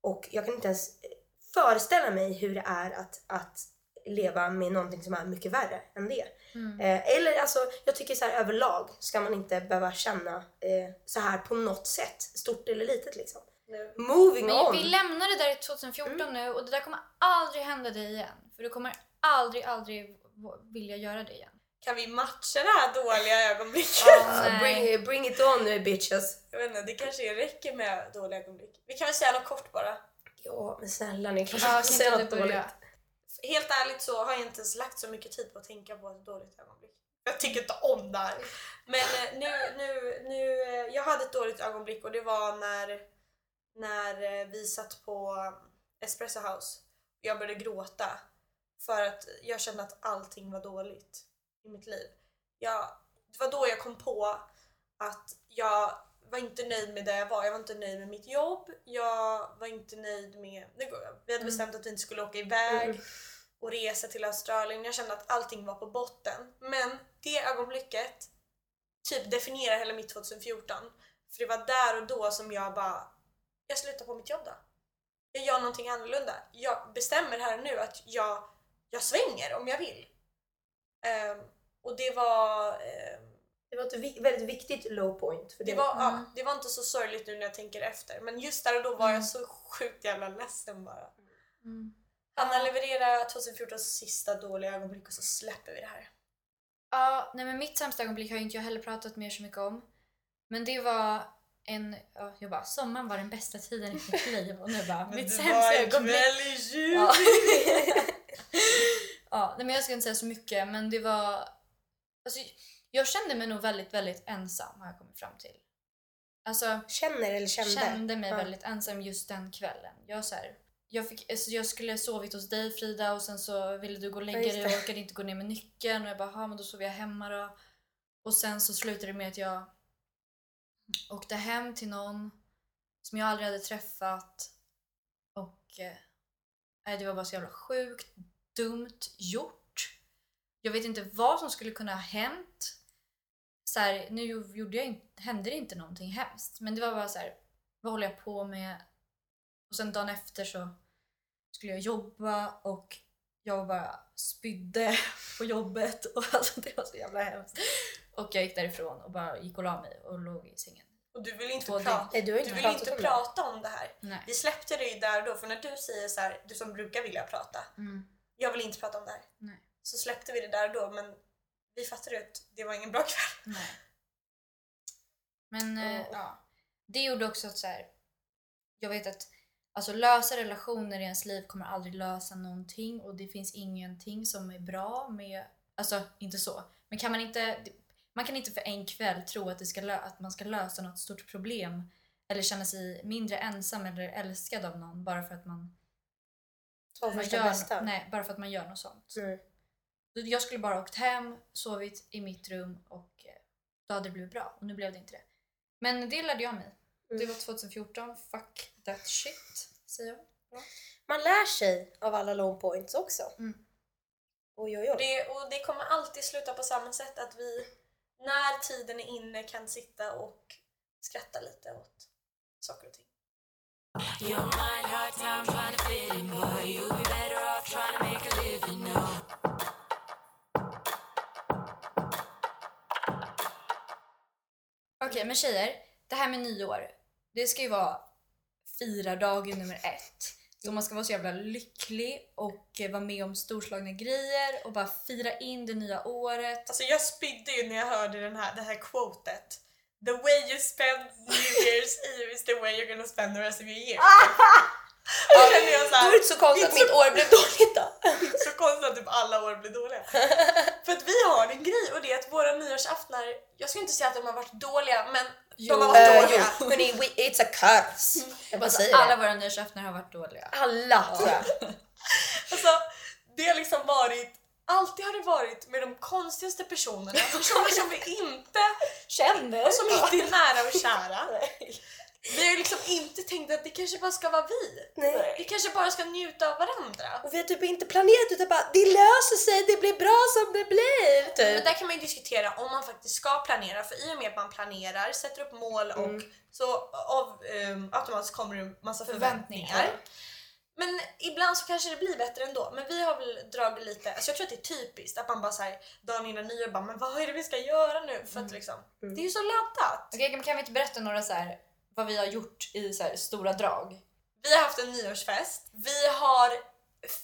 Och jag kan inte ens eh, föreställa mig hur det är att, att leva med någonting som är mycket värre än det. Mm. Eh, eller alltså, jag tycker så här överlag ska man inte behöva känna eh, så här på något sätt, stort eller litet liksom. Nu. Moving Men on! vi lämnar det där i 2014 nu och det där kommer aldrig hända dig igen. För du kommer aldrig, aldrig vilja göra det igen. Kan vi matcha det här dåliga ögonblicket? Uh, bring, bring it on nu bitches! Jag vet inte, det kanske räcker med dåliga ögonblick. Vi kan väl säga något kort bara. Ja men snälla ni klart Ja, kan säga något dåligt. börja? Helt ärligt så har jag inte ens lagt så mycket tid på att tänka på ett dåligt ögonblick. Jag tycker inte om det här. Men eh, nu, nu, nu, eh, jag hade ett dåligt ögonblick och det var när, när eh, vi satt på Espresso House. Jag började gråta för att jag kände att allting var dåligt i mitt liv. Jag, det var då jag kom på att jag var inte nöjd med det jag var. Jag var inte nöjd med mitt jobb. Jag var inte nöjd med... Vi hade bestämt att vi inte skulle åka iväg Mm. och resa till Australien. Jag kände att allting var på botten. Men det ögonblicket typ definierar hela mitt 2014. För det var där och då som jag bara, jag slutar på mitt jobb då. Jag gör någonting annorlunda. Jag bestämmer här och nu att jag, jag svänger om jag vill. Ehm, och det var, ehm, Det var ett vi- väldigt viktigt low point för det, det. var, ja, Mm. det var inte så sorgligt nu när jag tänker efter. Men just där och då var Mm. jag så sjukt jävla ledsen bara. Mm. Anna, leverera 2014 sista dåliga ögonblick och så släpper vi det här. Ja, nej men mitt sämsta ögonblick har inte jag heller pratat mer så mycket om. Men det var en, ja, jag bara sommaren var den bästa tiden i mitt liv och nu bara Men mitt det sämsta var en ögonblick. kväll i juli. Ja. ja, nej, men jag ska inte säga så mycket men det var... Alltså, jag kände mig nog väldigt, väldigt ensam har jag kommit fram till. Alltså, Känner eller kände? kände mig Ja. väldigt ensam just den kvällen. Jag, så här, jag, fick, alltså, jag skulle sovit hos dig Frida och sen så ville du gå och lägga Ja, just dig det. och orkade inte gå ner med nyckeln och jag bara, "Ha, men då sover jag hemma då. Och sen så slutade det med att jag åkte hem till någon som jag aldrig hade träffat och eh, nej, det var bara så jävla sjukt dumt gjort. Jag vet inte vad som skulle kunna ha hänt. Så här, nu gjorde jag inte, hände det inte någonting hemskt men det var bara så här, vad håller jag på med? Och sen dagen efter så skulle jag jobba och jag bara spydde på jobbet och alltså det var så jävla hemskt. Och jag gick därifrån och bara gick och la mig och låg i sängen. Och du vill inte Två prata, Nej, du inte du vill inte prata om det här. Nej. Vi släppte ju där då för när du säger så här, du som brukar vilja prata, Mm. Jag vill inte prata om det här. Nej. Så släppte vi det där och då men vi fattade att det var ingen bra kväll. Nej. Men eh, Ja. ja, det gjorde också att så här, jag vet att alltså, lösa relationer i ens liv kommer aldrig lösa någonting och det finns ingenting som är bra med, alltså inte så, men kan man inte, man kan inte för en kväll tro att, det ska att man ska lösa något stort problem eller känna sig mindre ensam eller älskad av någon bara för att man, Ta man gör, bästa. nej, bara för att man gör något sånt. Mm. Jag skulle bara åkt hem, sovit i mitt rum och eh, då hade det blivit bra. Och nu blev det inte det. Men det lärde jag mig. Det Mm. var 2014. Fuck that shit, säger jag. Man lär sig av alla low points också. Mm. Oj, oj, Och oj. det, och det kommer alltid sluta på samma sätt att vi när tiden är inne kan sitta och skratta lite åt saker och ting. Okej, men tjejer. Det här med nyår. Det ska ju vara fira dagen nummer ett. Så man ska vara så jävla lycklig och vara med om storslagna grejer och bara fira in det nya året. Alltså jag spydde ju när jag hörde den här, det här quotet. The way you spend New Year's Eve is the way you're gonna spend the rest of your year. Då kände jag Då är såhär, det inte så konstigt att mitt år blev dåligt då. så konstigt att typ alla år blir dåliga. För att vi har en grej och det är att våra nyårsaftnar, jag ska inte säga att de har varit dåliga men de har varit Eh, dåliga. jo, hörni, we- it's a curse. Jag bara Alltså, säger alla det. våra nyårsaftnar har varit dåliga. Alla tror jag. Alltså, det har liksom varit Alltid har det varit med de konstigaste personerna, personer som vi inte Känner? och som inte är nära och kära. Vi har liksom inte tänkt att det kanske bara ska vara vi. Nej. Vi kanske bara ska njuta av varandra. Och vi har typ inte planerat utan bara det löser sig, det blir bra som det blir. Men Typ. där kan man ju diskutera om man faktiskt ska planera för i och med att man planerar, sätter upp mål och Mm. så av, um, automatiskt kommer det en massa förväntningar. Förväntningar. Men ibland så kanske det blir bättre ändå. Men vi har väl dragit lite, alltså jag tror att det är typiskt att man bara såhär dagen innan nyår bara men vad är det vi ska göra nu? För att liksom, Mm. det är ju så laddat. Okej, men kan vi inte berätta några så här, vad vi har gjort i så här stora drag? Vi har haft en nyårsfest. Vi har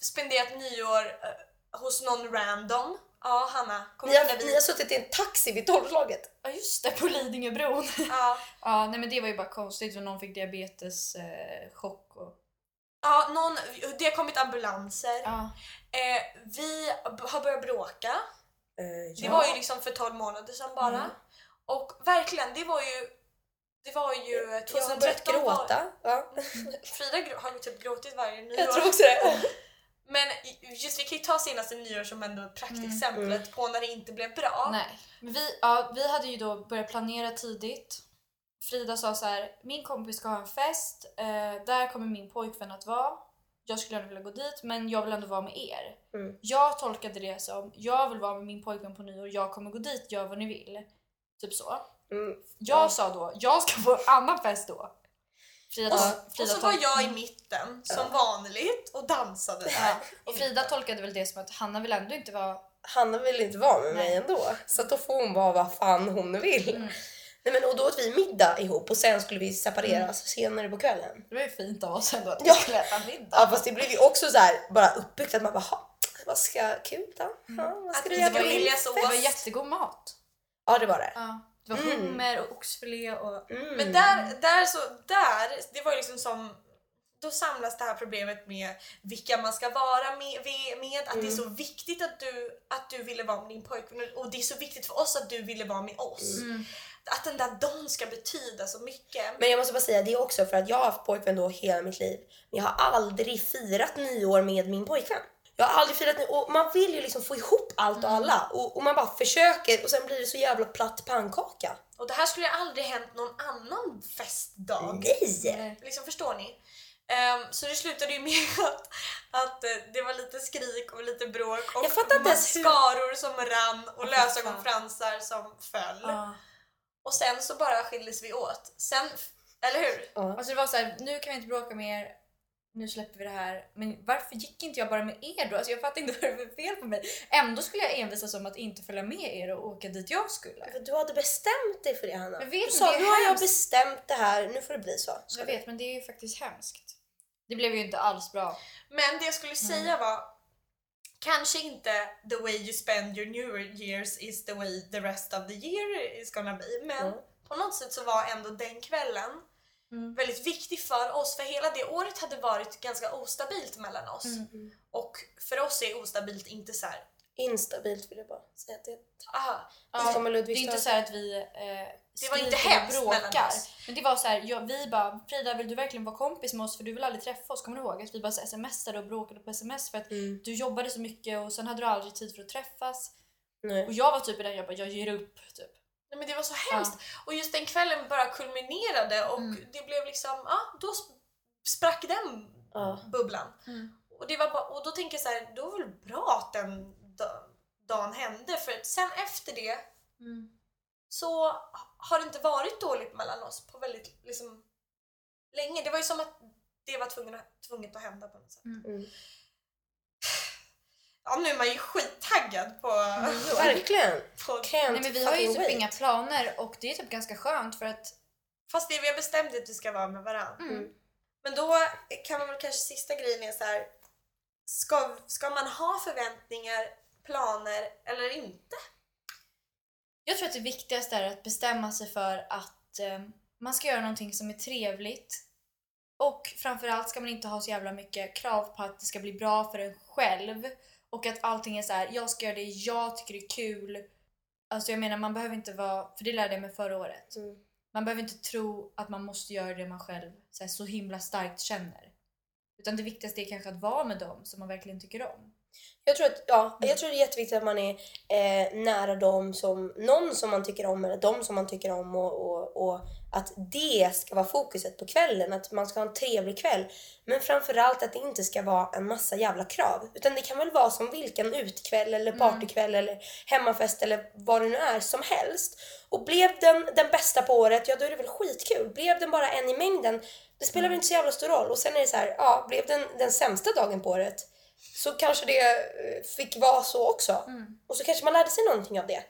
spenderat nyår eh, hos någon random. Ja, Hanna, kommer Ni har, när ni vi... har suttit i en taxi vid tolvslaget. Ja just det, på Lidingöbron. Ja, ja, nej men det var ju bara konstigt och någon fick diabetes eh, chock och... ja, någon, det har kommit ambulanser. Ja. Eh, vi har börjat bråka. Uh, Det var ju liksom för 12 månader sedan bara. Mm. Och verkligen, det var ju... Det var ju jag har börjat 2013 var- gråta. Ja. Frida har ju typ gråtit varje nyår. Jag tror också det. Men just vi kan ju ta senaste nyår som ändå praktexemplet Mm. på när det inte blev bra. Nej. Men vi, ja, vi hade ju då börjat planera tidigt. Frida sa så här, min kompis ska ha en fest, eh, där kommer min pojkvän att vara. Jag skulle gärna vilja gå dit men jag vill ändå vara med er. Mm. Jag tolkade det som, jag vill vara med min pojkvän på nyår, jag kommer gå dit, gör vad ni vill. Typ så. Mm. Jag Ja. sa då, jag ska på en annan fest då. Frida, Och Frida, så var jag i mitten som vanligt och dansade där. ja. och Frida tolkade väl det som att Hanna vill ändå inte vara... Hanna vill inte vara med mig Nej. ändå. Så då får hon vara vad fan hon vill. Mm. Nej, men, och då åt vi middag ihop och sen skulle vi separeras senare på kvällen. Det var ju fint av oss ändå att vi Ja. skulle äta middag. Ja fast det blev ju också så här bara uppbyggt att man bara "Ha, vad ska kul då? Ja, vad ska Att du göra på min skiljas fest?" Det var jättegod mat. Ja det var det. Ja. Det var Mm. hummer och oxfilé och... Mm. Men där, där så, där, det var ju liksom som då samlas det här problemet med vilka man ska vara med, med att det är så viktigt att du, att du ville vara med din pojkvän och det är så viktigt för oss att du ville vara med oss. Mm. Att den där dagen ska betyda så mycket. Men jag måste bara säga det också för att jag har haft pojkvän då hela mitt liv. Men jag har aldrig firat nyår med min pojkvän. Jag har aldrig firat nyår och man vill ju liksom få ihop allt och alla och, och man bara försöker och sen blir det så jävla platt pannkaka. Och det här skulle aldrig hänt någon annan festdag. Nej! Liksom, förstår ni? Ehm, så det slutade ju med att, att eh, det var lite skrik och lite bråk och Jag ens hur- som rann och fy lösögonfransar som föll. Ja. Och sen så bara skildes vi åt. Sen, eller hur? Ja. Alltså det var så här, nu kan vi inte bråka mer, nu släpper vi det här. Men varför gick inte jag bara med er då? Alltså jag fattar inte vad det är för fel på mig. Ändå skulle jag envisas om att inte följa med er och åka dit jag skulle. För Du hade bestämt dig för det Hanna. Jag vet, du sa nu har jag hemskt." bestämt det här, nu får det bli så. Så Jag vet men det är ju faktiskt hemskt. Det blev ju inte alls bra. Men det jag skulle säga var kanske inte the way you spend your new years is the way the rest of the year is gonna be. Men Mm. på något sätt så var ändå den kvällen Mm. väldigt viktig för oss för hela det året hade varit ganska ostabilt mellan oss. Mm. Och för oss är ostabilt inte så här. Instabilt vill jag bara säga att det aha, Det kommer det är inte så här att vi eh, Det var inte hemskt bråkar. Men det var så här, ja, vi bara Frida vill du verkligen vara kompis med oss för du vill aldrig träffa oss? Kommer du ihåg? Att vi bara smsade och bråkade på sms för att Mm. du jobbade så mycket och sen hade du aldrig tid för att träffas. Nej. Och jag var typ i den jag bara, jag ger upp typ. nej men det var så hemskt. Och just den kvällen bara kulminerade och Mm. det blev liksom, ja då sp- sprack den Ja. bubblan. Och, det var bara, och då tänker jag så här, då var det bra att den da- dagen hände för sen efter det Mm. så har det inte varit dåligt mellan oss på väldigt liksom, länge. Det var ju som att det var tvungen, tvunget att hända på något sätt. Mm. Ja, nu är man ju skittaggad på... Verkligen! på Nej men vi har ju typ wait. inga planer och det är typ ganska skönt för att fast det vi har bestämt är att vi ska vara med varandra. mm. Men då kan man väl kanske sista grejen är så här. Ska, ska man ha förväntningar, planer eller inte? Jag tror att det viktigaste är att bestämma sig för att eh, man ska göra någonting som är trevligt. Och framförallt ska man inte ha så jävla mycket krav på att det ska bli bra för en själv. Och att allting är så här: jag ska göra det jag tycker är kul. Alltså jag menar man behöver inte vara, för det lärde jag mig förra året. Mm. Man behöver inte tro att man måste göra det man själv så, här, så himla starkt känner. Utan det viktigaste är kanske att vara med dem som man verkligen tycker om. Jag tror, att, ja, jag tror det är jätteviktigt att man är eh, nära dem som, någon som man tycker om eller de som man tycker om och, och, och att det ska vara fokuset på kvällen, att man ska ha en trevlig kväll. Men framförallt att det inte ska vara en massa jävla krav. Utan det kan väl vara som vilken utkväll eller partykväll eller hemmafest eller vad det nu är som helst. Och blev den den bästa på året, ja då är det väl skitkul. Blev den bara en i mängden, det spelar väl inte så jävla stor roll. Och sen är det så här, ja blev den den sämsta dagen på året så kanske det eh, fick vara så också. Och så kanske man lärde sig någonting av det.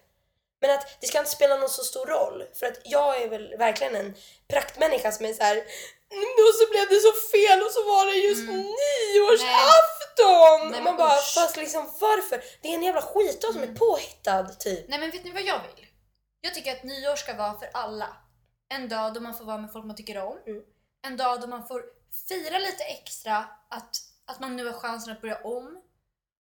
Men att det ska inte spela någon så stor roll. För att jag är väl verkligen en praktmänniska som är så här. "Mm, Och så blev det så fel och så var det just nyårsafton! Nej, och man bara, usch. fast liksom varför? Det är en jävla skitdag som är påhittad typ. Nej men vet ni vad jag vill? Jag tycker att nyår ska vara för alla. En dag då man får vara med folk man tycker om. Mm. En dag då man får fira lite extra att, att man nu har chansen att börja om.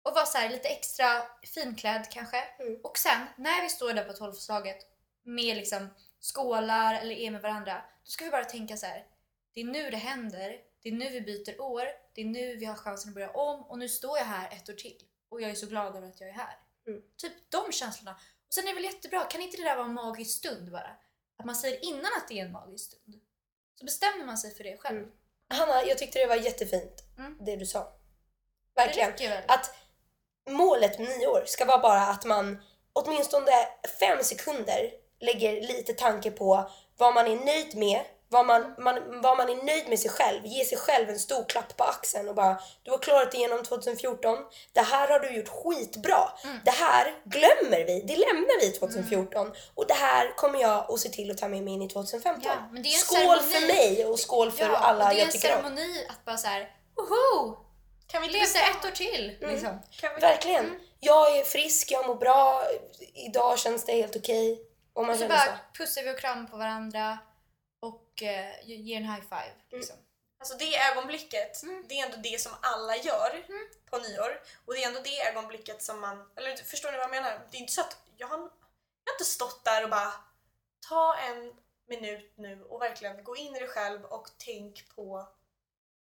Och vara så här lite extra finklädd kanske. Mm. Och sen när vi står där på tolvslaget med liksom skålar eller är med varandra. Då ska vi bara tänka så här. Det är nu det händer. Det är nu vi byter år. Det är nu vi har chansen att börja om. Och nu står jag här ett år till. Och jag är så glad över att jag är här. Mm. Typ de känslorna. Och sen är det väl jättebra, kan inte det där vara en magisk stund bara? Att man säger innan att det är en magisk stund. Så bestämmer man sig för det själv. Mm. Hanna, jag tyckte det var jättefint Mm. det du sa. Verkligen. Att målet med nyår ska vara bara att man åtminstone fem sekunder lägger lite tanke på vad man är nöjd med, vad man, man, vad man är nöjd med sig själv. Ge sig själv en stor klapp på axeln och bara du har klarat igenom 2014. Det här har du gjort skitbra. Mm. Det här glömmer vi, det lämnar vi 2014 och det här kommer jag att se till att ta med mig in i 2015. Ja, skål ceremoni. för mig och skål för ja, alla och det är jag en tycker om. ceremoni att bara så här, woho! Kan vi inte Leva ett år till! Mm. Liksom. Kan vi, Verkligen. Jag är frisk, jag mår bra, idag känns det helt okej. Man Och så känner så. bara pussar vi och kramar på varandra och eh, ger en high five. Liksom. Alltså det ögonblicket, Mm. det är ändå det som alla gör på nyår. Och det är ändå det ögonblicket som man... Eller förstår ni vad jag menar? Det är inte så att jag har, jag har inte stått där och bara ta en minut nu och verkligen gå in i dig själv och tänk på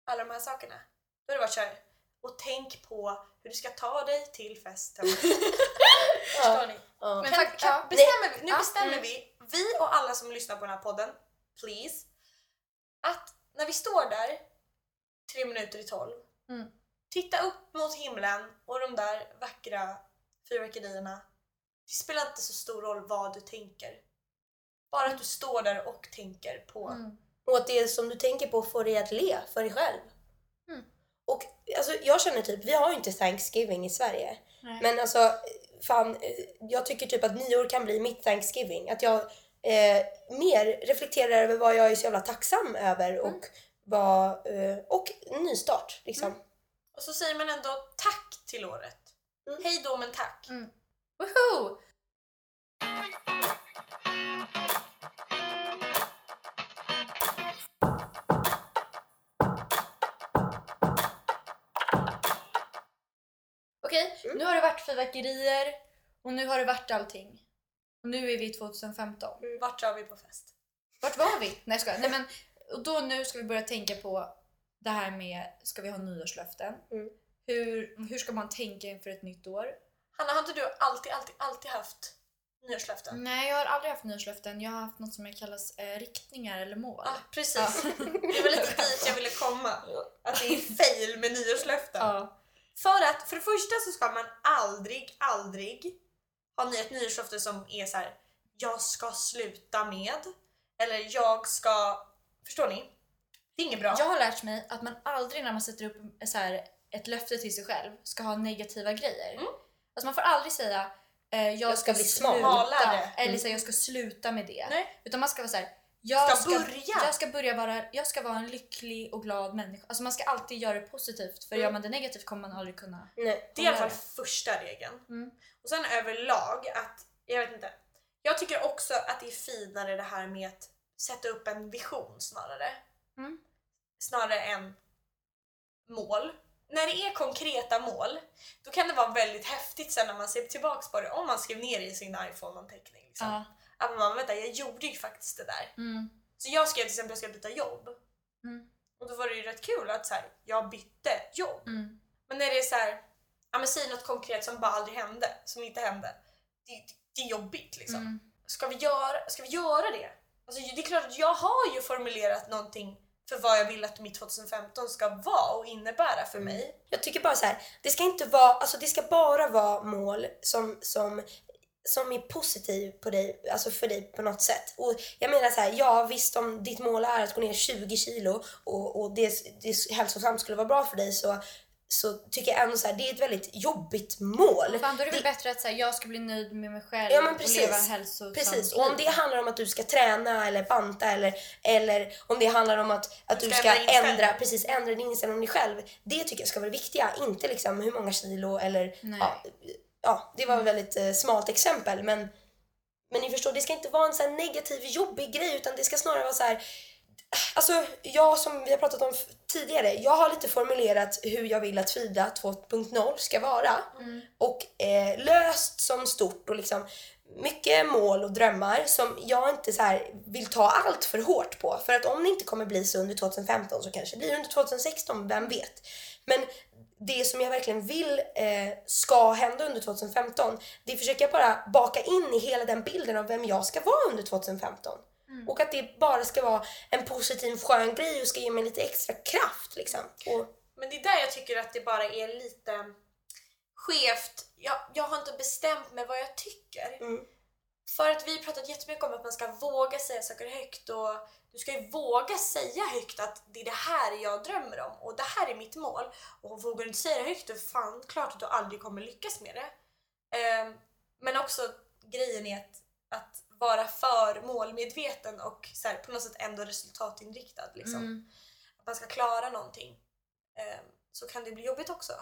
alla de här sakerna. Då har det så här, och tänk på hur du ska ta dig till festen. Förstår ni? Ja. Men Kan, fakt- kan, ja. bestämmer vi, nu Ja, bestämmer mm. vi, vi och alla som lyssnar på den här podden, please, att när vi står där tre minuter i tolv, Mm. titta upp mot himlen och de där vackra fyrverkerierna. Det spelar inte så stor roll vad du tänker. Bara att du står där och tänker på... Mm. Och att det som du tänker på får dig att le för dig själv. Mm. Och alltså, jag känner typ, vi har ju inte Thanksgiving i Sverige. Nej. Men alltså, fan, eh, jag tycker typ att nyår kan bli mitt Thanksgiving. Att jag eh, mer reflekterar över vad jag är så jävla tacksam över och vad, eh, och nystart liksom. Och så säger man ändå tack till året. Mm. Hej då men tack. Mm. Woho! Mm. nu har det varit fyrverkerier och nu har det varit allting. Och nu är vi 2015. Vart drar vi på fest? Vart var vi? Nej jag skojar. Nej men, och då nu ska vi börja tänka på det här med, ska vi ha nyårslöften? Mm. Hur, hur ska man tänka inför ett nytt år? Hanna, har inte du alltid, alltid, alltid haft nyårslöften? Nej, jag har aldrig haft nyårslöften. Jag har haft något som kallas eh, riktningar eller mål. Ja, precis. Ja. Det var lite dit jag ville komma. Att det är fail med nyårslöften. Ja. För att för det första så ska man aldrig, aldrig ha ett nyårslöfte som är så här: jag ska sluta med. Eller jag ska... Förstår ni? Det är inget bra. Jag har lärt mig att man aldrig när man sätter upp så här, ett löfte till sig själv ska ha negativa grejer. Mm. Alltså man får aldrig säga eh, jag, ska bli sluta, smalare. eller så här, jag ska sluta med det. Nej. Utan man ska vara så här, jag Ska börja. Jag ska börja vara, jag ska vara en lycklig och glad människa. Alltså man ska alltid göra det positivt för Mm. gör man det negativt kommer man aldrig kunna. Nej. Det är i alla fall första regeln. Mm. Och sen överlag att, jag vet inte. Jag tycker också att det är finare det här med att sätta upp en vision snarare. Mm. Snarare än mål. När det är konkreta mål, då kan det vara väldigt häftigt sen när man ser tillbaks på det. Om man skrev ner i sin iPhone-anteckning. Liksom. Ja. Att man bara, vänta jag gjorde ju faktiskt det där. Mm. Så jag skrev till exempel att jag ska byta jobb. Mm. Och då var det ju rätt kul att så här, jag bytte jobb. Mm. Men när det är så här, ja men säg något konkret som bara aldrig hände, som inte hände. Det, det är jobbigt liksom. Mm. Ska, vi göra, ska vi göra det? Alltså, det är klart att jag har ju formulerat någonting för vad jag vill att mitt 2015 ska vara och innebära för mig. Jag tycker bara så här, det ska inte vara, alltså det ska bara vara mål som, som, som är positiv på dig, alltså för dig på något sätt. Och jag menar så här, ja visst om ditt mål är att gå ner 20 kilo och, och det, det hälsosamt skulle vara bra för dig så, så tycker jag ändå så här, det är ett väldigt jobbigt mål. Fan, då är det väl Det- bättre att säga jag ska bli nöjd med mig själv Ja, men och precis. leva hälsosamt Precis, och om det handlar om att du ska träna eller banta eller, eller om det handlar om att, att Du du ska ska ändra precis, ändra din inställning om dig själv. Det tycker jag ska vara det viktiga, inte liksom hur många kilo eller... Ja, ja, det var ett väldigt eh, smalt exempel men, men ni förstår, det ska inte vara en här negativ, jobbig grej utan det ska snarare vara så här. Alltså, jag som vi har pratat om tidigare, jag har lite formulerat hur jag vill att Frida 2.0 ska vara. Mm. Och eh, löst som stort och liksom mycket mål och drömmar som jag inte så här vill ta allt för hårt på. För att om det inte kommer bli så under 2015 så kanske det blir under 2016, vem vet. Men det som jag verkligen vill eh, ska hända under 2015, det försöker jag bara baka in i hela den bilden av vem jag ska vara under 2015. Och att det bara ska vara en positiv skön grej och ska ge mig lite extra kraft liksom. Och, Men det är där jag tycker att det bara är lite skevt. Jag, jag har inte bestämt mig vad jag tycker. Mm. För att vi har pratat jättemycket om att man ska våga säga saker högt och du ska ju våga säga högt att det är det här jag drömmer om och det här är mitt mål. Och vågar du inte säga det högt då är fan klart att du aldrig kommer lyckas med det. Ehm, men också grejen är att, att vara för målmedveten och så här, på något sätt ändå resultatinriktad. Liksom. Mm. Att man ska klara någonting. Ehm, så kan det bli jobbigt också.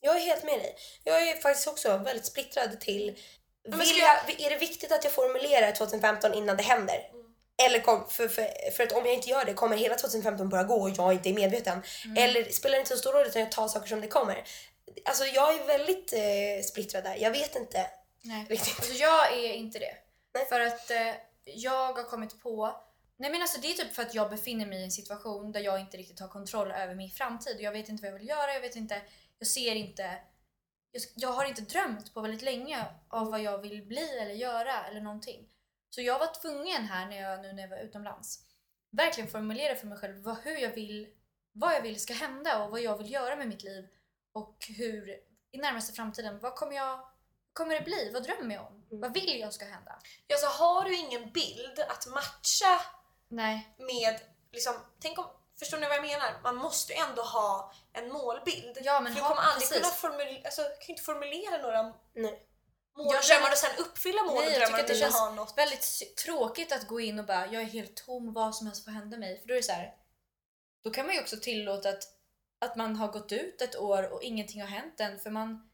Jag är helt med dig. Jag är faktiskt också väldigt splittrad till men ska jag, är det viktigt att jag formulerar 2015 innan det händer? Eller kom, för, för, för att om jag inte gör det kommer hela 2015 bara gå och jag inte är medveten. Eller spelar det inte så stor roll utan jag tar saker som det kommer. Alltså jag är väldigt eh, splittrad där. Jag vet inte Nej. riktigt. Alltså jag är inte det. Nej. För att eh, jag har kommit på... Nej men alltså det är typ för att jag befinner mig i en situation där jag inte riktigt har kontroll över min framtid. Jag vet inte vad jag vill göra, jag vet inte... Jag ser inte... Jag, jag har inte drömt på väldigt länge av vad jag vill bli eller göra eller någonting. Så jag var tvungen här när jag, nu när jag var utomlands verkligen formulera för mig själv vad, hur jag vill, vad jag vill ska hända och vad jag vill göra med mitt liv och hur i närmaste framtiden, vad kommer jag kommer det bli? Vad drömmer jag om? Vad vill jag ska hända? Ja, så har du ingen bild att matcha Nej. med, liksom, tänk om, förstår ni vad jag menar? Man måste ju ändå ha en målbild. Ja, men För du ha- kommer aldrig precis. kunna formulera, alltså, kan inte formulera några Nej. mål Jag och sen uppfylla mål Nej, jag tycker att det känns något. väldigt tråkigt att gå in och bara, jag är helt tom, vad som helst får hända mig. För då är det så här, då kan man ju också tillåta att, att man har gått ut ett år och ingenting har hänt än för man,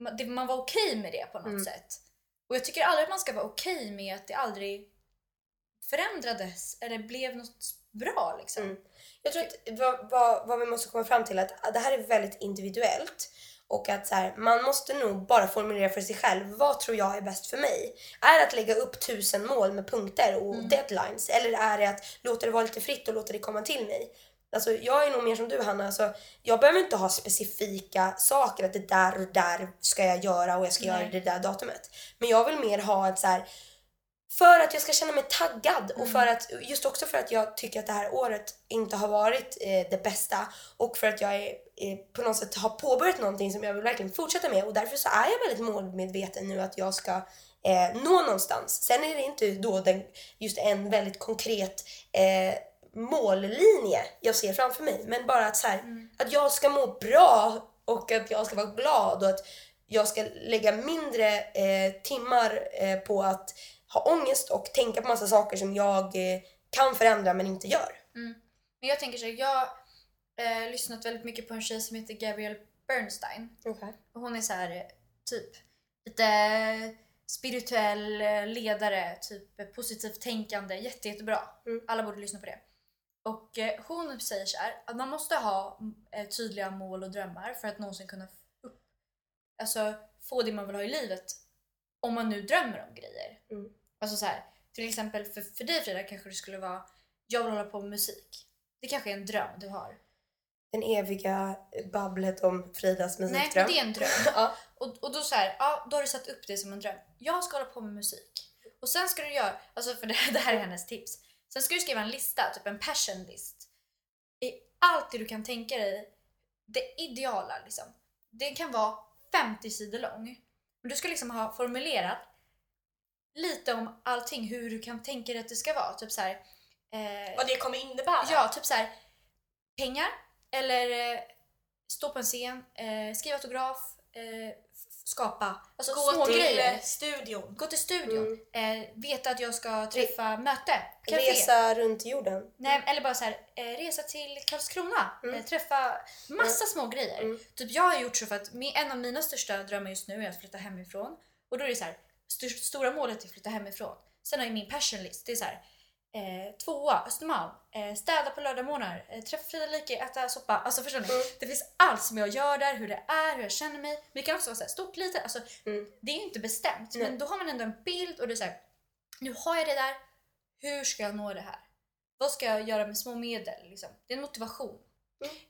man, det, man var okej med det på något Mm. sätt. Och jag tycker aldrig att man ska vara okej med att det aldrig förändrades eller blev något bra liksom. Mm. Jag tror att vad, vad, vad vi måste komma fram till är att det här är väldigt individuellt och att så här, man måste nog bara formulera för sig själv vad tror jag är bäst för mig. Är det att lägga upp tusen mål med punkter och Mm. deadlines eller är det att låta det vara lite fritt och låta det komma till mig? Alltså, jag är nog mer som du Hanna, alltså, jag behöver inte ha specifika saker att det där och där ska jag göra och jag ska göra Nej. det där datumet. Men jag vill mer ha ett så här för att jag ska känna mig taggad och för att, just också för att jag tycker att det här året inte har varit eh, det bästa. Och för att jag är, eh, på något sätt har påbörjat någonting som jag vill verkligen fortsätta med. Och därför så är jag väldigt målmedveten nu att jag ska eh, nå någonstans. Sen är det inte då den, just en väldigt konkret eh, mållinje jag ser framför mig. Men bara att så här, att jag ska må bra och att jag ska vara glad och att jag ska lägga mindre eh, timmar eh, på att ha ångest och tänka på massa saker som jag eh, kan förändra men inte gör. Men jag tänker så här, jag har eh, lyssnat väldigt mycket på en tjej som heter Gabrielle Bernstein. Och hon är så här eh, typ lite spirituell eh, ledare, typ positivt tänkande, jätte, jättebra. Mm. Alla borde lyssna på det. Och eh, hon säger så här att man måste ha eh, tydliga mål och drömmar för att någonsin kunna upp, alltså, få det man vill ha i livet. Om man nu drömmer om grejer. Mm. Alltså så här, till exempel för, för dig Frida kanske det skulle vara jag vill hålla på med musik. Det kanske är en dröm du har. Den eviga babblet om Fridas Nej, musikdröm. men det är en dröm. ja. Och, och då så här, ja, då har du satt upp det som en dröm. Jag ska hålla på med musik. Och sen ska du göra, alltså för det, det här är hennes tips. Sen ska du skriva en lista, typ en passion list. I allt det du kan tänka dig, det ideala liksom. Det kan vara 50 sidor lång. Men du ska liksom ha formulerat lite om allting, hur du kan tänka dig att det ska vara. Typ så här, eh, Vad det kommer innebära. Ja, typ så här pengar eller eh, stå på en scen, eh, skriva autograf, eh, skapa alltså små Gå till grejer. eh, studion. Gå till studion, eh, veta att jag ska träffa möte, café. Resa runt jorden. Nej, eller bara så här, eh, resa till Karlskrona, Mm. eh, träffa massa små grejer. Mm. Typ jag har gjort så för att en av mina största drömmar just nu är att flytta hemifrån. Och då är det så här, st- stora målet är att flytta hemifrån. Sen har jag min passion list, det är så här, eh, tvåa, Östermalm, eh, städa på lördagmorgnar, eh, träffa Lyke, äta soppa. Alltså förstår ni? Mm. Det finns allt som jag gör där, hur det är, hur jag känner mig. Men det kan också vara så här, stort, litet. Alltså, Mm. Det är ju inte bestämt, Nej. men då har man ändå en bild och det är så här, nu har jag det där, hur ska jag nå det här? Vad ska jag göra med små medel? Liksom? Det är en motivation.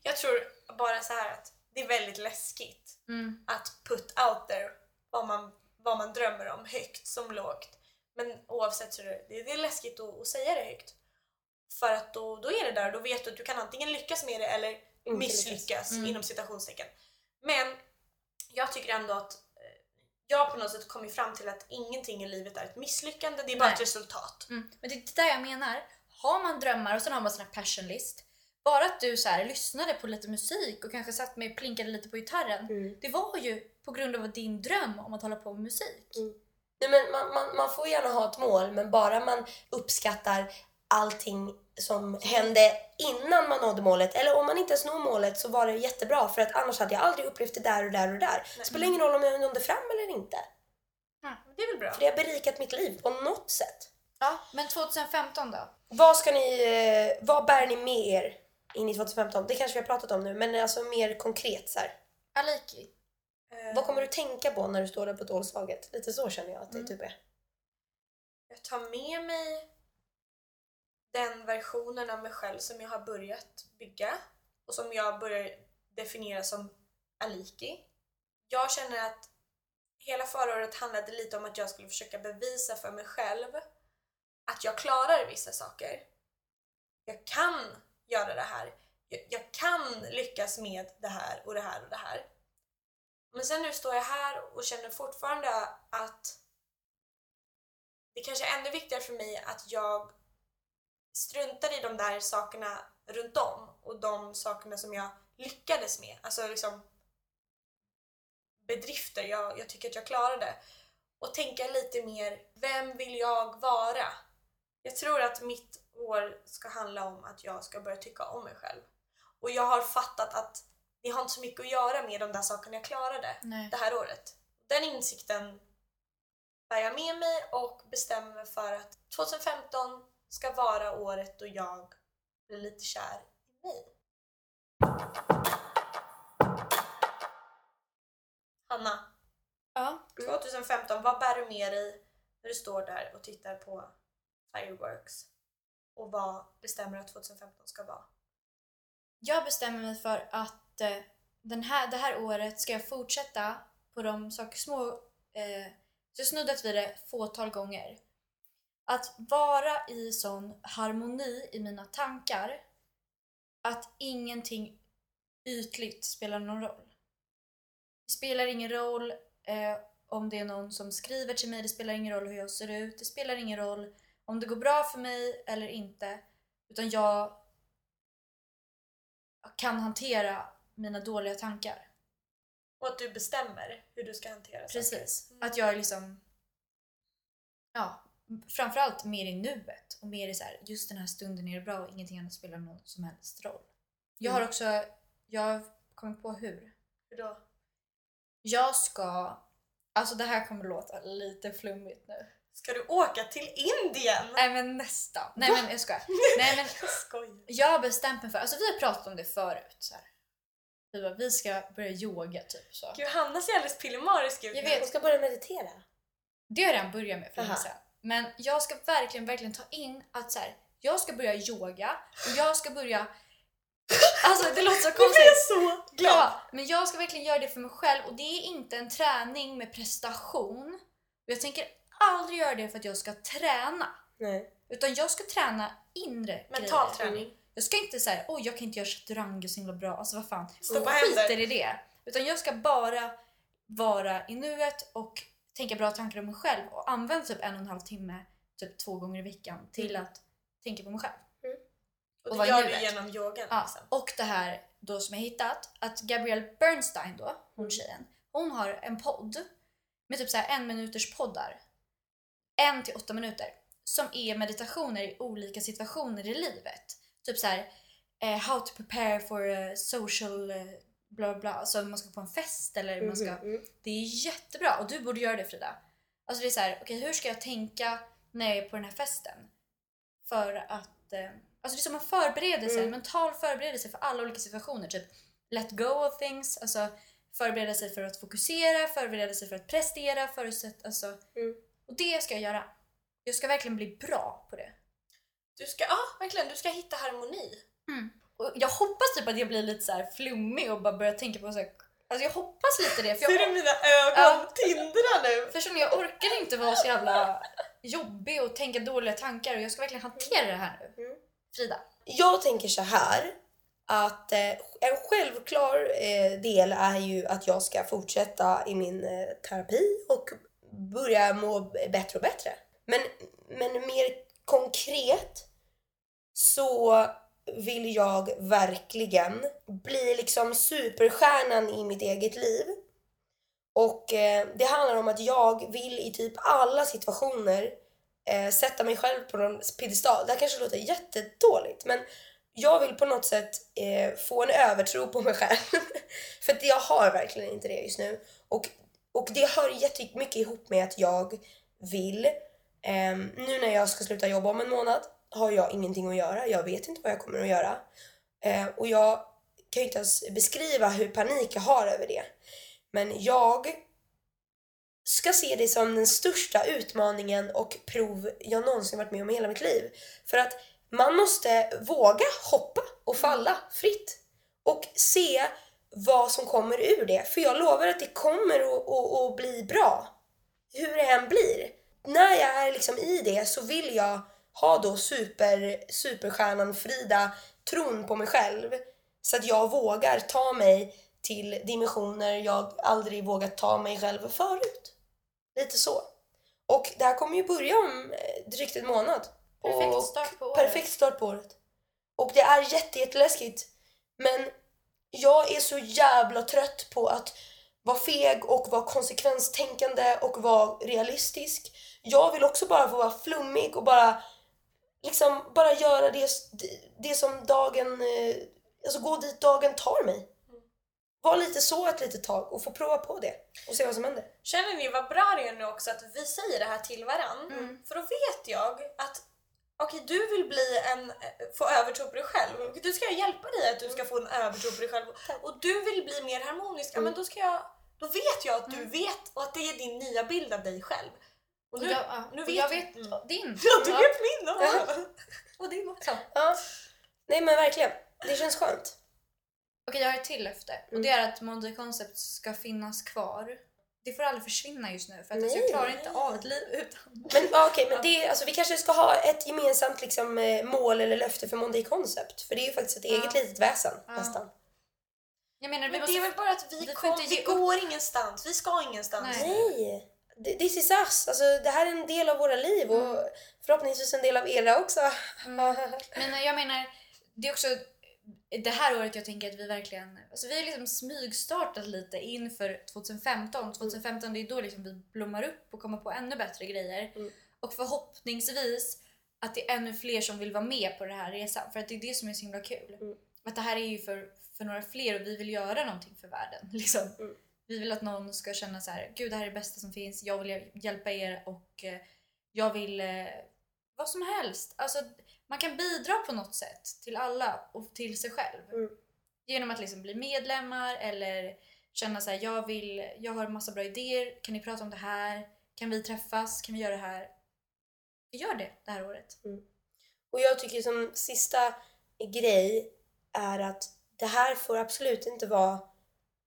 Jag tror bara så här att det är väldigt läskigt Mm. att put out there vad man, vad man drömmer om, högt som lågt. Men oavsett så är det, det är läskigt att, att säga det högt. För att då, då är det där och då vet du att du kan antingen lyckas med det eller misslyckas Mm. inom citationstecken. Men jag tycker ändå att eh, jag på något sätt kommit fram till att ingenting i livet är ett misslyckande, det är bara Nej. ett resultat. Mm. Men det är det där jag menar. Har man drömmar och sen har man sån här passion list. Bara att du så här, lyssnade på lite musik och kanske satt med och plinkade lite på gitarren. Mm. Det var ju på grund av din dröm om att hålla på med musik. Nej, men man, man, man får gärna ha ett mål men bara man uppskattar allting som hände innan man nådde målet eller om man inte ens når målet så var det jättebra för att annars hade jag aldrig upplevt det där och där och där. Det spelar ingen roll om jag nådde fram eller inte. Det är väl bra? För det har berikat mitt liv på något sätt. Ja, men 2015 då? Vad ska ni, eh, vad bär ni med er in i 2015? Det kanske vi har pratat om nu, men alltså mer konkret så här. Aliki. Eh, Vad kommer du tänka på när du står där på tolvslaget? Lite så känner jag att det Mm. typ är. Jag tar med mig den versionen av mig själv som jag har börjat bygga och som jag börjar definiera som Aliki. Jag känner att hela förra året handlade lite om att jag skulle försöka bevisa för mig själv att jag klarar vissa saker. Jag kan göra det här. Jag, jag kan lyckas med det här och det här och det här. Men sen nu står jag här och känner fortfarande att det kanske är ännu viktigare för mig att jag struntar i de där sakerna runt om och de sakerna som jag lyckades med. Alltså liksom bedrifter, jag, jag tycker att jag klarade. Och tänka lite mer, vem vill jag vara? Jag tror att mitt år ska handla om att jag ska börja tycka om mig själv. Och jag har fattat att det har inte så mycket att göra med de där sakerna jag klarade Nej. det här året. Den insikten bär jag med mig och bestämmer mig för att 2015 ska vara året då jag blir lite kär i mig. Hanna, Ja. 2015, vad bär du med dig när du står där och tittar på Fireworks? Och vad bestämmer du att 2015 ska vara? Jag bestämmer mig för att eh, den här, det här året ska jag fortsätta på de saker små, eh, så jag snuddat vid det fåtal gånger. Att vara i sån harmoni i mina tankar att ingenting ytligt spelar någon roll. Det spelar ingen roll eh, om det är någon som skriver till mig, det spelar ingen roll hur jag ser ut, det spelar ingen roll om det går bra för mig eller inte. Utan jag kan hantera mina dåliga tankar. Och att du bestämmer hur du ska hantera saker. Precis. Mm. Att jag är liksom... Ja, framförallt mer i nuet. Och mer i så här, just den här stunden är det bra och ingenting annat spelar någon som helst roll. Jag har Mm. också... Jag har kommit på hur. Hur då? Jag ska... Alltså det här kommer låta lite flummigt nu. Ska du åka till Indien? Nej men nästan. Nej men jag skojar. Nej men Jag skojar. jag har bestämt mig för... Alltså vi har pratat om det förut. Så här. Vi, bara, vi ska börja yoga typ så. Gud, Hanna ser alldeles pillemarisk ut Jag vet. Jag ska börja meditera. Det har jag redan börjat med för länge sedan. Men jag ska verkligen, verkligen ta in att så här, jag ska börja yoga och jag ska börja... Alltså det låter så konstigt. jag så glad! Ja, men jag ska verkligen göra det för mig själv och det är inte en träning med prestation. Jag tänker aldrig göra det för att jag ska träna. Nej. Utan jag ska träna inre Mental grejer. träning. Jag ska inte säga oj jag kan inte göra chaturanga så himla bra, alltså vad fan. Jag händer. skiter i det. Utan jag ska bara vara i nuet och tänka bra tankar om mig själv och använda typ en och en halv timme typ två gånger i veckan till Mm. att tänka på mig själv. Och Och det gör nu du genom yogan. Ja, Liksom. och det här då som jag hittat, att Gabrielle Bernstein då, hon Mm. tjejen, hon har en podd med typ så en minuters poddar. En till åtta minuter. Som är meditationer i olika situationer i livet. Typ så här, eh, how to prepare for a social eh, bla bla, alltså man ska på en fest eller man ska Mhm, mm. det är jättebra och du borde göra det Frida. Alltså det är så här, okej hur ska jag tänka när jag är på den här festen? För att, eh, alltså det är som en förberedelse, Mm. en mental förberedelse för alla olika situationer. Typ let go of things, alltså förbereda sig för att fokusera, förbereda sig för att prestera, förutsätt, alltså. Mm. Och det ska jag göra. Jag ska verkligen bli bra på det. Du ska, ja verkligen, du ska hitta harmoni. Och jag hoppas typ att jag blir lite så här flummig och bara börjar tänka på så här, alltså jag hoppas lite det. För Ser jag, du mina ögon Ja. tindra nu? Förstår ni, jag orkar inte vara så jävla jobbig och tänka dåliga tankar och jag ska verkligen hantera det här nu. Mm. Frida. Jag tänker så här att eh, en självklar eh, del är ju att jag ska fortsätta i min eh, terapi och börja må bättre och bättre. Men, men mer konkret så vill jag verkligen bli liksom superstjärnan i mitt eget liv. Och eh, det handlar om att jag vill i typ alla situationer eh, sätta mig själv på någon piedestal. Det här kanske låter jättedåligt men jag vill på något sätt eh, få en övertro på mig själv. För att jag har verkligen inte det just nu. Och och det hör jättemycket ihop med att jag vill, eh, nu när jag ska sluta jobba om en månad har jag ingenting att göra. Jag vet inte vad jag kommer att göra. Eh, och jag kan ju inte ens beskriva hur panik jag har över det. Men jag ska se det som den största utmaningen och prov jag någonsin varit med om i hela mitt liv. För att man måste våga hoppa och falla fritt och se vad som kommer ur det. För jag lovar att det kommer att, att, att bli bra. Hur det än blir. När jag är liksom i det så vill jag ha då super, superstjärnan Frida tron på mig själv. Så att jag vågar ta mig till dimensioner jag aldrig vågat ta mig själv förut. Lite så. Och det här kommer ju börja om eh, drygt en månad. Perfekt start på året. Perfekt start på året. Och det är jätte, jätteläskigt. Men jag är så jävla trött på att vara feg och vara konsekvenstänkande och vara realistisk. Jag vill också bara få vara flummig och bara liksom bara göra det, det som dagen, eh, alltså gå dit dagen tar mig. Var lite så ett litet tag och få prova på det och se vad som händer. Känner ni vad bra det är nu också att vi säger det här till varann? Mm. För då vet jag att okej, du vill bli en, eh, få övertro på dig själv. Och Du ska jag hjälpa dig att du ska få en övertro på dig själv. Och du vill bli mer harmonisk. Ja, men då ska jag, då vet jag att du vet och att det är din nya bild av dig själv. Och Och nu, jag, ja, nu och vet jag du- vet Mm. din. Ja, du Ja. vet min också. Och din också. Ja. Nej men verkligen, det känns skönt. Okej, jag har ett till löfte. Och Mm. det är att Monday Concept ska finnas kvar. Det får aldrig försvinna just nu för att alltså, jag klarar inte av ett liv utan. Men okej, men det, alltså, vi kanske ska ha ett gemensamt liksom, eh, mål eller löfte för Monday Concept. För det är ju faktiskt ett Ja. eget litet väsen Ja. nästan. Jag menar, vi Men måste... det är väl bara att vi, vi kom, vi upp. går ingenstans. Vi ska ingenstans. Nej. Nej! Det- This is us. Alltså, det här är en del av våra liv och förhoppningsvis en del av era också. Men eh, jag menar, det är också det här året jag tänker att vi verkligen... Alltså vi har liksom smygstartat lite inför 2015. 2015 det är då liksom vi blommar upp och kommer på ännu bättre grejer. Mm. Och förhoppningsvis att det är ännu fler som vill vara med på den här resan. För att det är det som är så himla kul. Mm. Att det här är ju för, för några fler och vi vill göra någonting för världen. Liksom. Mm. Vi vill att någon ska känna så här, gud det här är det bästa som finns, jag vill hjäl- hjälpa er och eh, jag vill eh, vad som helst. Alltså, man kan bidra på något sätt till alla och till sig själv. Mm. Genom att liksom bli medlemmar eller känna så här, jag vill, jag har massa bra idéer, kan ni prata om det här? Kan vi träffas? Kan vi göra det här? Vi gör det det här året. Och jag tycker som sista grej är att det här får absolut inte vara...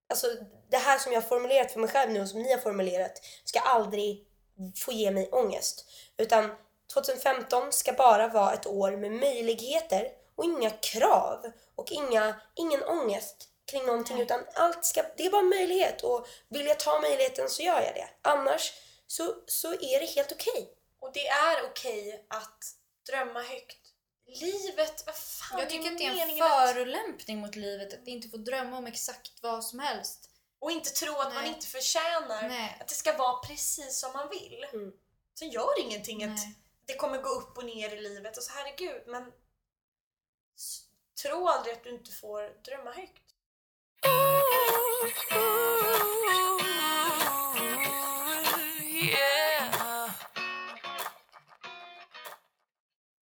Alltså det här som jag har formulerat för mig själv nu och som ni har formulerat ska aldrig få ge mig ångest. Utan 2015 ska bara vara ett år med möjligheter och inga krav och inga, ingen ångest kring någonting Nej. utan allt ska, det är bara möjlighet och vill jag ta möjligheten så gör jag det. Annars så, så är det helt okej. Och det är okej att drömma högt. Livet, vad fan Jag tycker att det är en meningen att- förolämpning mot livet att inte få drömma om exakt vad som helst. Och inte tro att man Nej. inte förtjänar Nej. att det ska vara precis som man vill. Mm. Sen gör ingenting att Nej det kommer gå upp och ner i livet och så herregud men tro aldrig att du inte får drömma högt.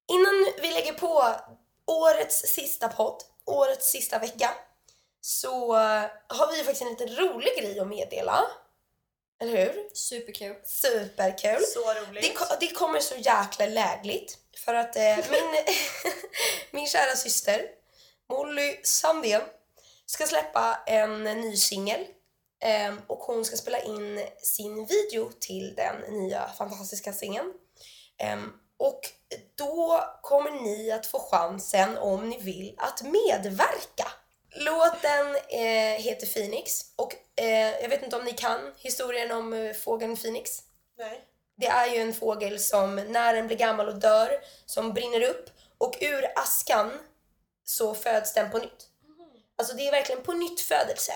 Innan vi lägger på årets sista podd, årets sista vecka, så har vi faktiskt en liten rolig grej att meddela. Eller hur? Superkul. Superkul! Så roligt. Det, det kommer så jäkla lägligt för att eh, min, min kära syster Molly Sandén ska släppa en ny singel eh, och hon ska spela in sin video till den nya fantastiska singeln. Ehm, och då kommer ni att få chansen om ni vill att medverka. Låten eh, heter Phoenix eh, jag vet inte om ni kan historien om eh, fågeln Phoenix. Nej. Det är ju en fågel som när den blir gammal och dör, som brinner upp och ur askan så föds den på nytt. Alltså det är verkligen på nytt födelse.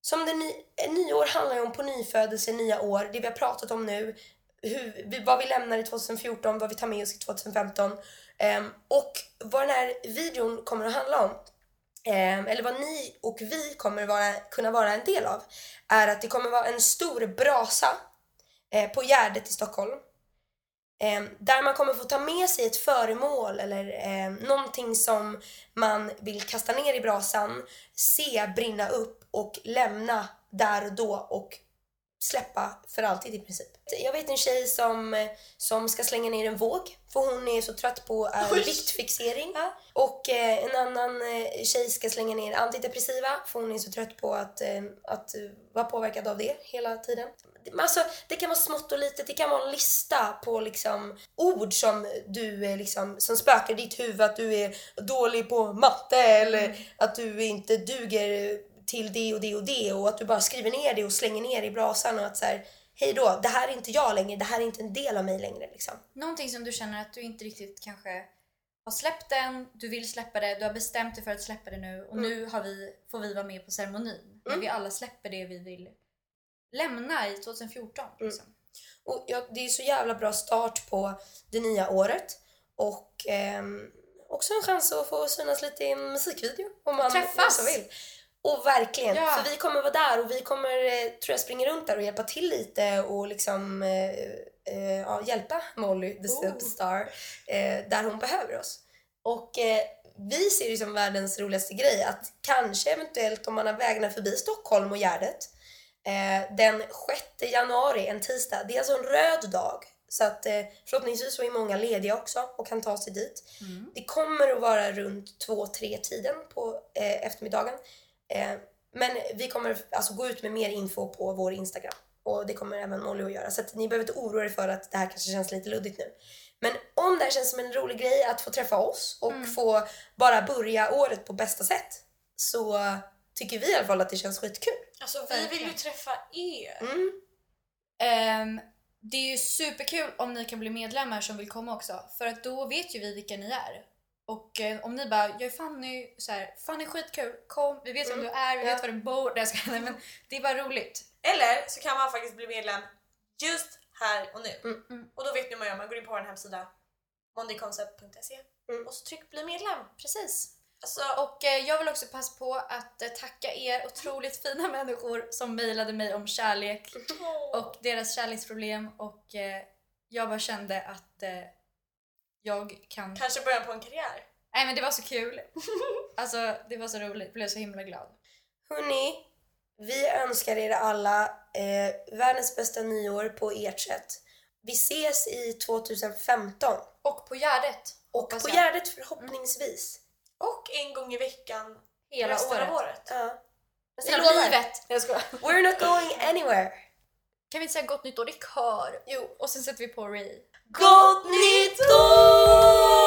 Som det ny, eh, nyår handlar ju om på nyfödelse, nya år, det vi har pratat om nu, hur, vad vi lämnar i 2014, vad vi tar med oss i 2015 ehm, och vad den här videon kommer att handla om. Ehm, eller vad ni och vi kommer vara, kunna vara en del av, är att det kommer vara en stor brasa eh, på Gärdet i Stockholm. Ehm, där man kommer få ta med sig ett föremål eller eh, någonting som man vill kasta ner i brasan, se brinna upp och lämna där och då och släppa för alltid i princip. Jag vet en tjej som, som ska slänga ner en våg för hon är så trött på eh, viktfixering. Ja. Och eh, en annan eh, tjej ska slänga ner antidepressiva för hon är så trött på att, eh, att vara påverkad av det hela tiden. Men Alltså, det kan vara smått och litet, det kan vara en lista på liksom, ord som, du, är liksom, som spökar i ditt huvud, att du är dålig på matte eller att du inte duger till det och det och det och att du bara skriver ner det och slänger ner i brasan och att så här, hej då, det här är inte jag längre, det här är inte en del av mig längre liksom. Någonting som du känner att du inte riktigt kanske har släppt den, du vill släppa det, du har bestämt dig för att släppa det nu och nu har vi, får vi vara med på ceremonin. När vi alla släpper det vi vill lämna i 2014. Liksom. Och ja, det är så jävla bra start på det nya året och ehm, också en chans att få synas lite i en musikvideo om man Träffas. så vill. Och verkligen, Ja. för vi kommer vara där och vi kommer, eh, tror jag, springa runt där och hjälpa till lite och liksom eh, eh, ja, hjälpa Molly, the Oh. superstar, eh, där hon behöver oss. Och eh, vi ser det som världens roligaste grej att kanske eventuellt om man har vägarna förbi Stockholm och Gärdet eh, den 6 januari, en tisdag. Det är alltså en röd dag. Så att eh, förhoppningsvis så är många lediga också och kan ta sig dit. Det kommer att vara runt 2-3 tiden på eh, eftermiddagen. Eh, men vi kommer alltså gå ut med mer info på vår Instagram. Och det kommer även Molly att göra. Så att ni behöver inte oroa er för att det här kanske känns lite luddigt nu. Men om det här känns som en rolig grej att få träffa oss och få bara börja året på bästa sätt så tycker vi i alla fall att det känns skitkul. Alltså vi vill ju träffa er. Mm. Ehm, det är ju superkul om ni kan bli medlemmar som vill komma också. För att då vet ju vi vilka ni är. Och eh, om ni bara, jag är Fanny, så här, Fanny skitkul, kom, vi vet vem du är, vi vet var du bor. Nej, jag skojar, men det är bara roligt. Eller så kan man faktiskt bli medlem just här och nu. Mm, mm. Och då vet ni hur man gör, man går in på vår hemsida mondayconcept.se Mm. och så tryck bli medlem. Precis. Alltså, Och eh, jag vill också passa på att eh, tacka er otroligt fina människor som mejlade mig om kärlek och deras kärleksproblem och eh, jag bara kände att eh, jag kan... kanske början på en karriär. Nej men det var så kul. Alltså det var så roligt, jag blev så himla glad. Hörni, vi önskar er alla eh, världens bästa nyår på ert sätt. Vi ses i 2015 Och på Gärdet. och på jag. Gärdet förhoppningsvis. Och en gång i veckan Hela året. året. Ja. Resten av livet. Jag skojar. We're not going anywhere. Kan vi inte säga gott nytt år i kör? Jo. Och sen sätter vi på Ray. Gott nytt år! Oh.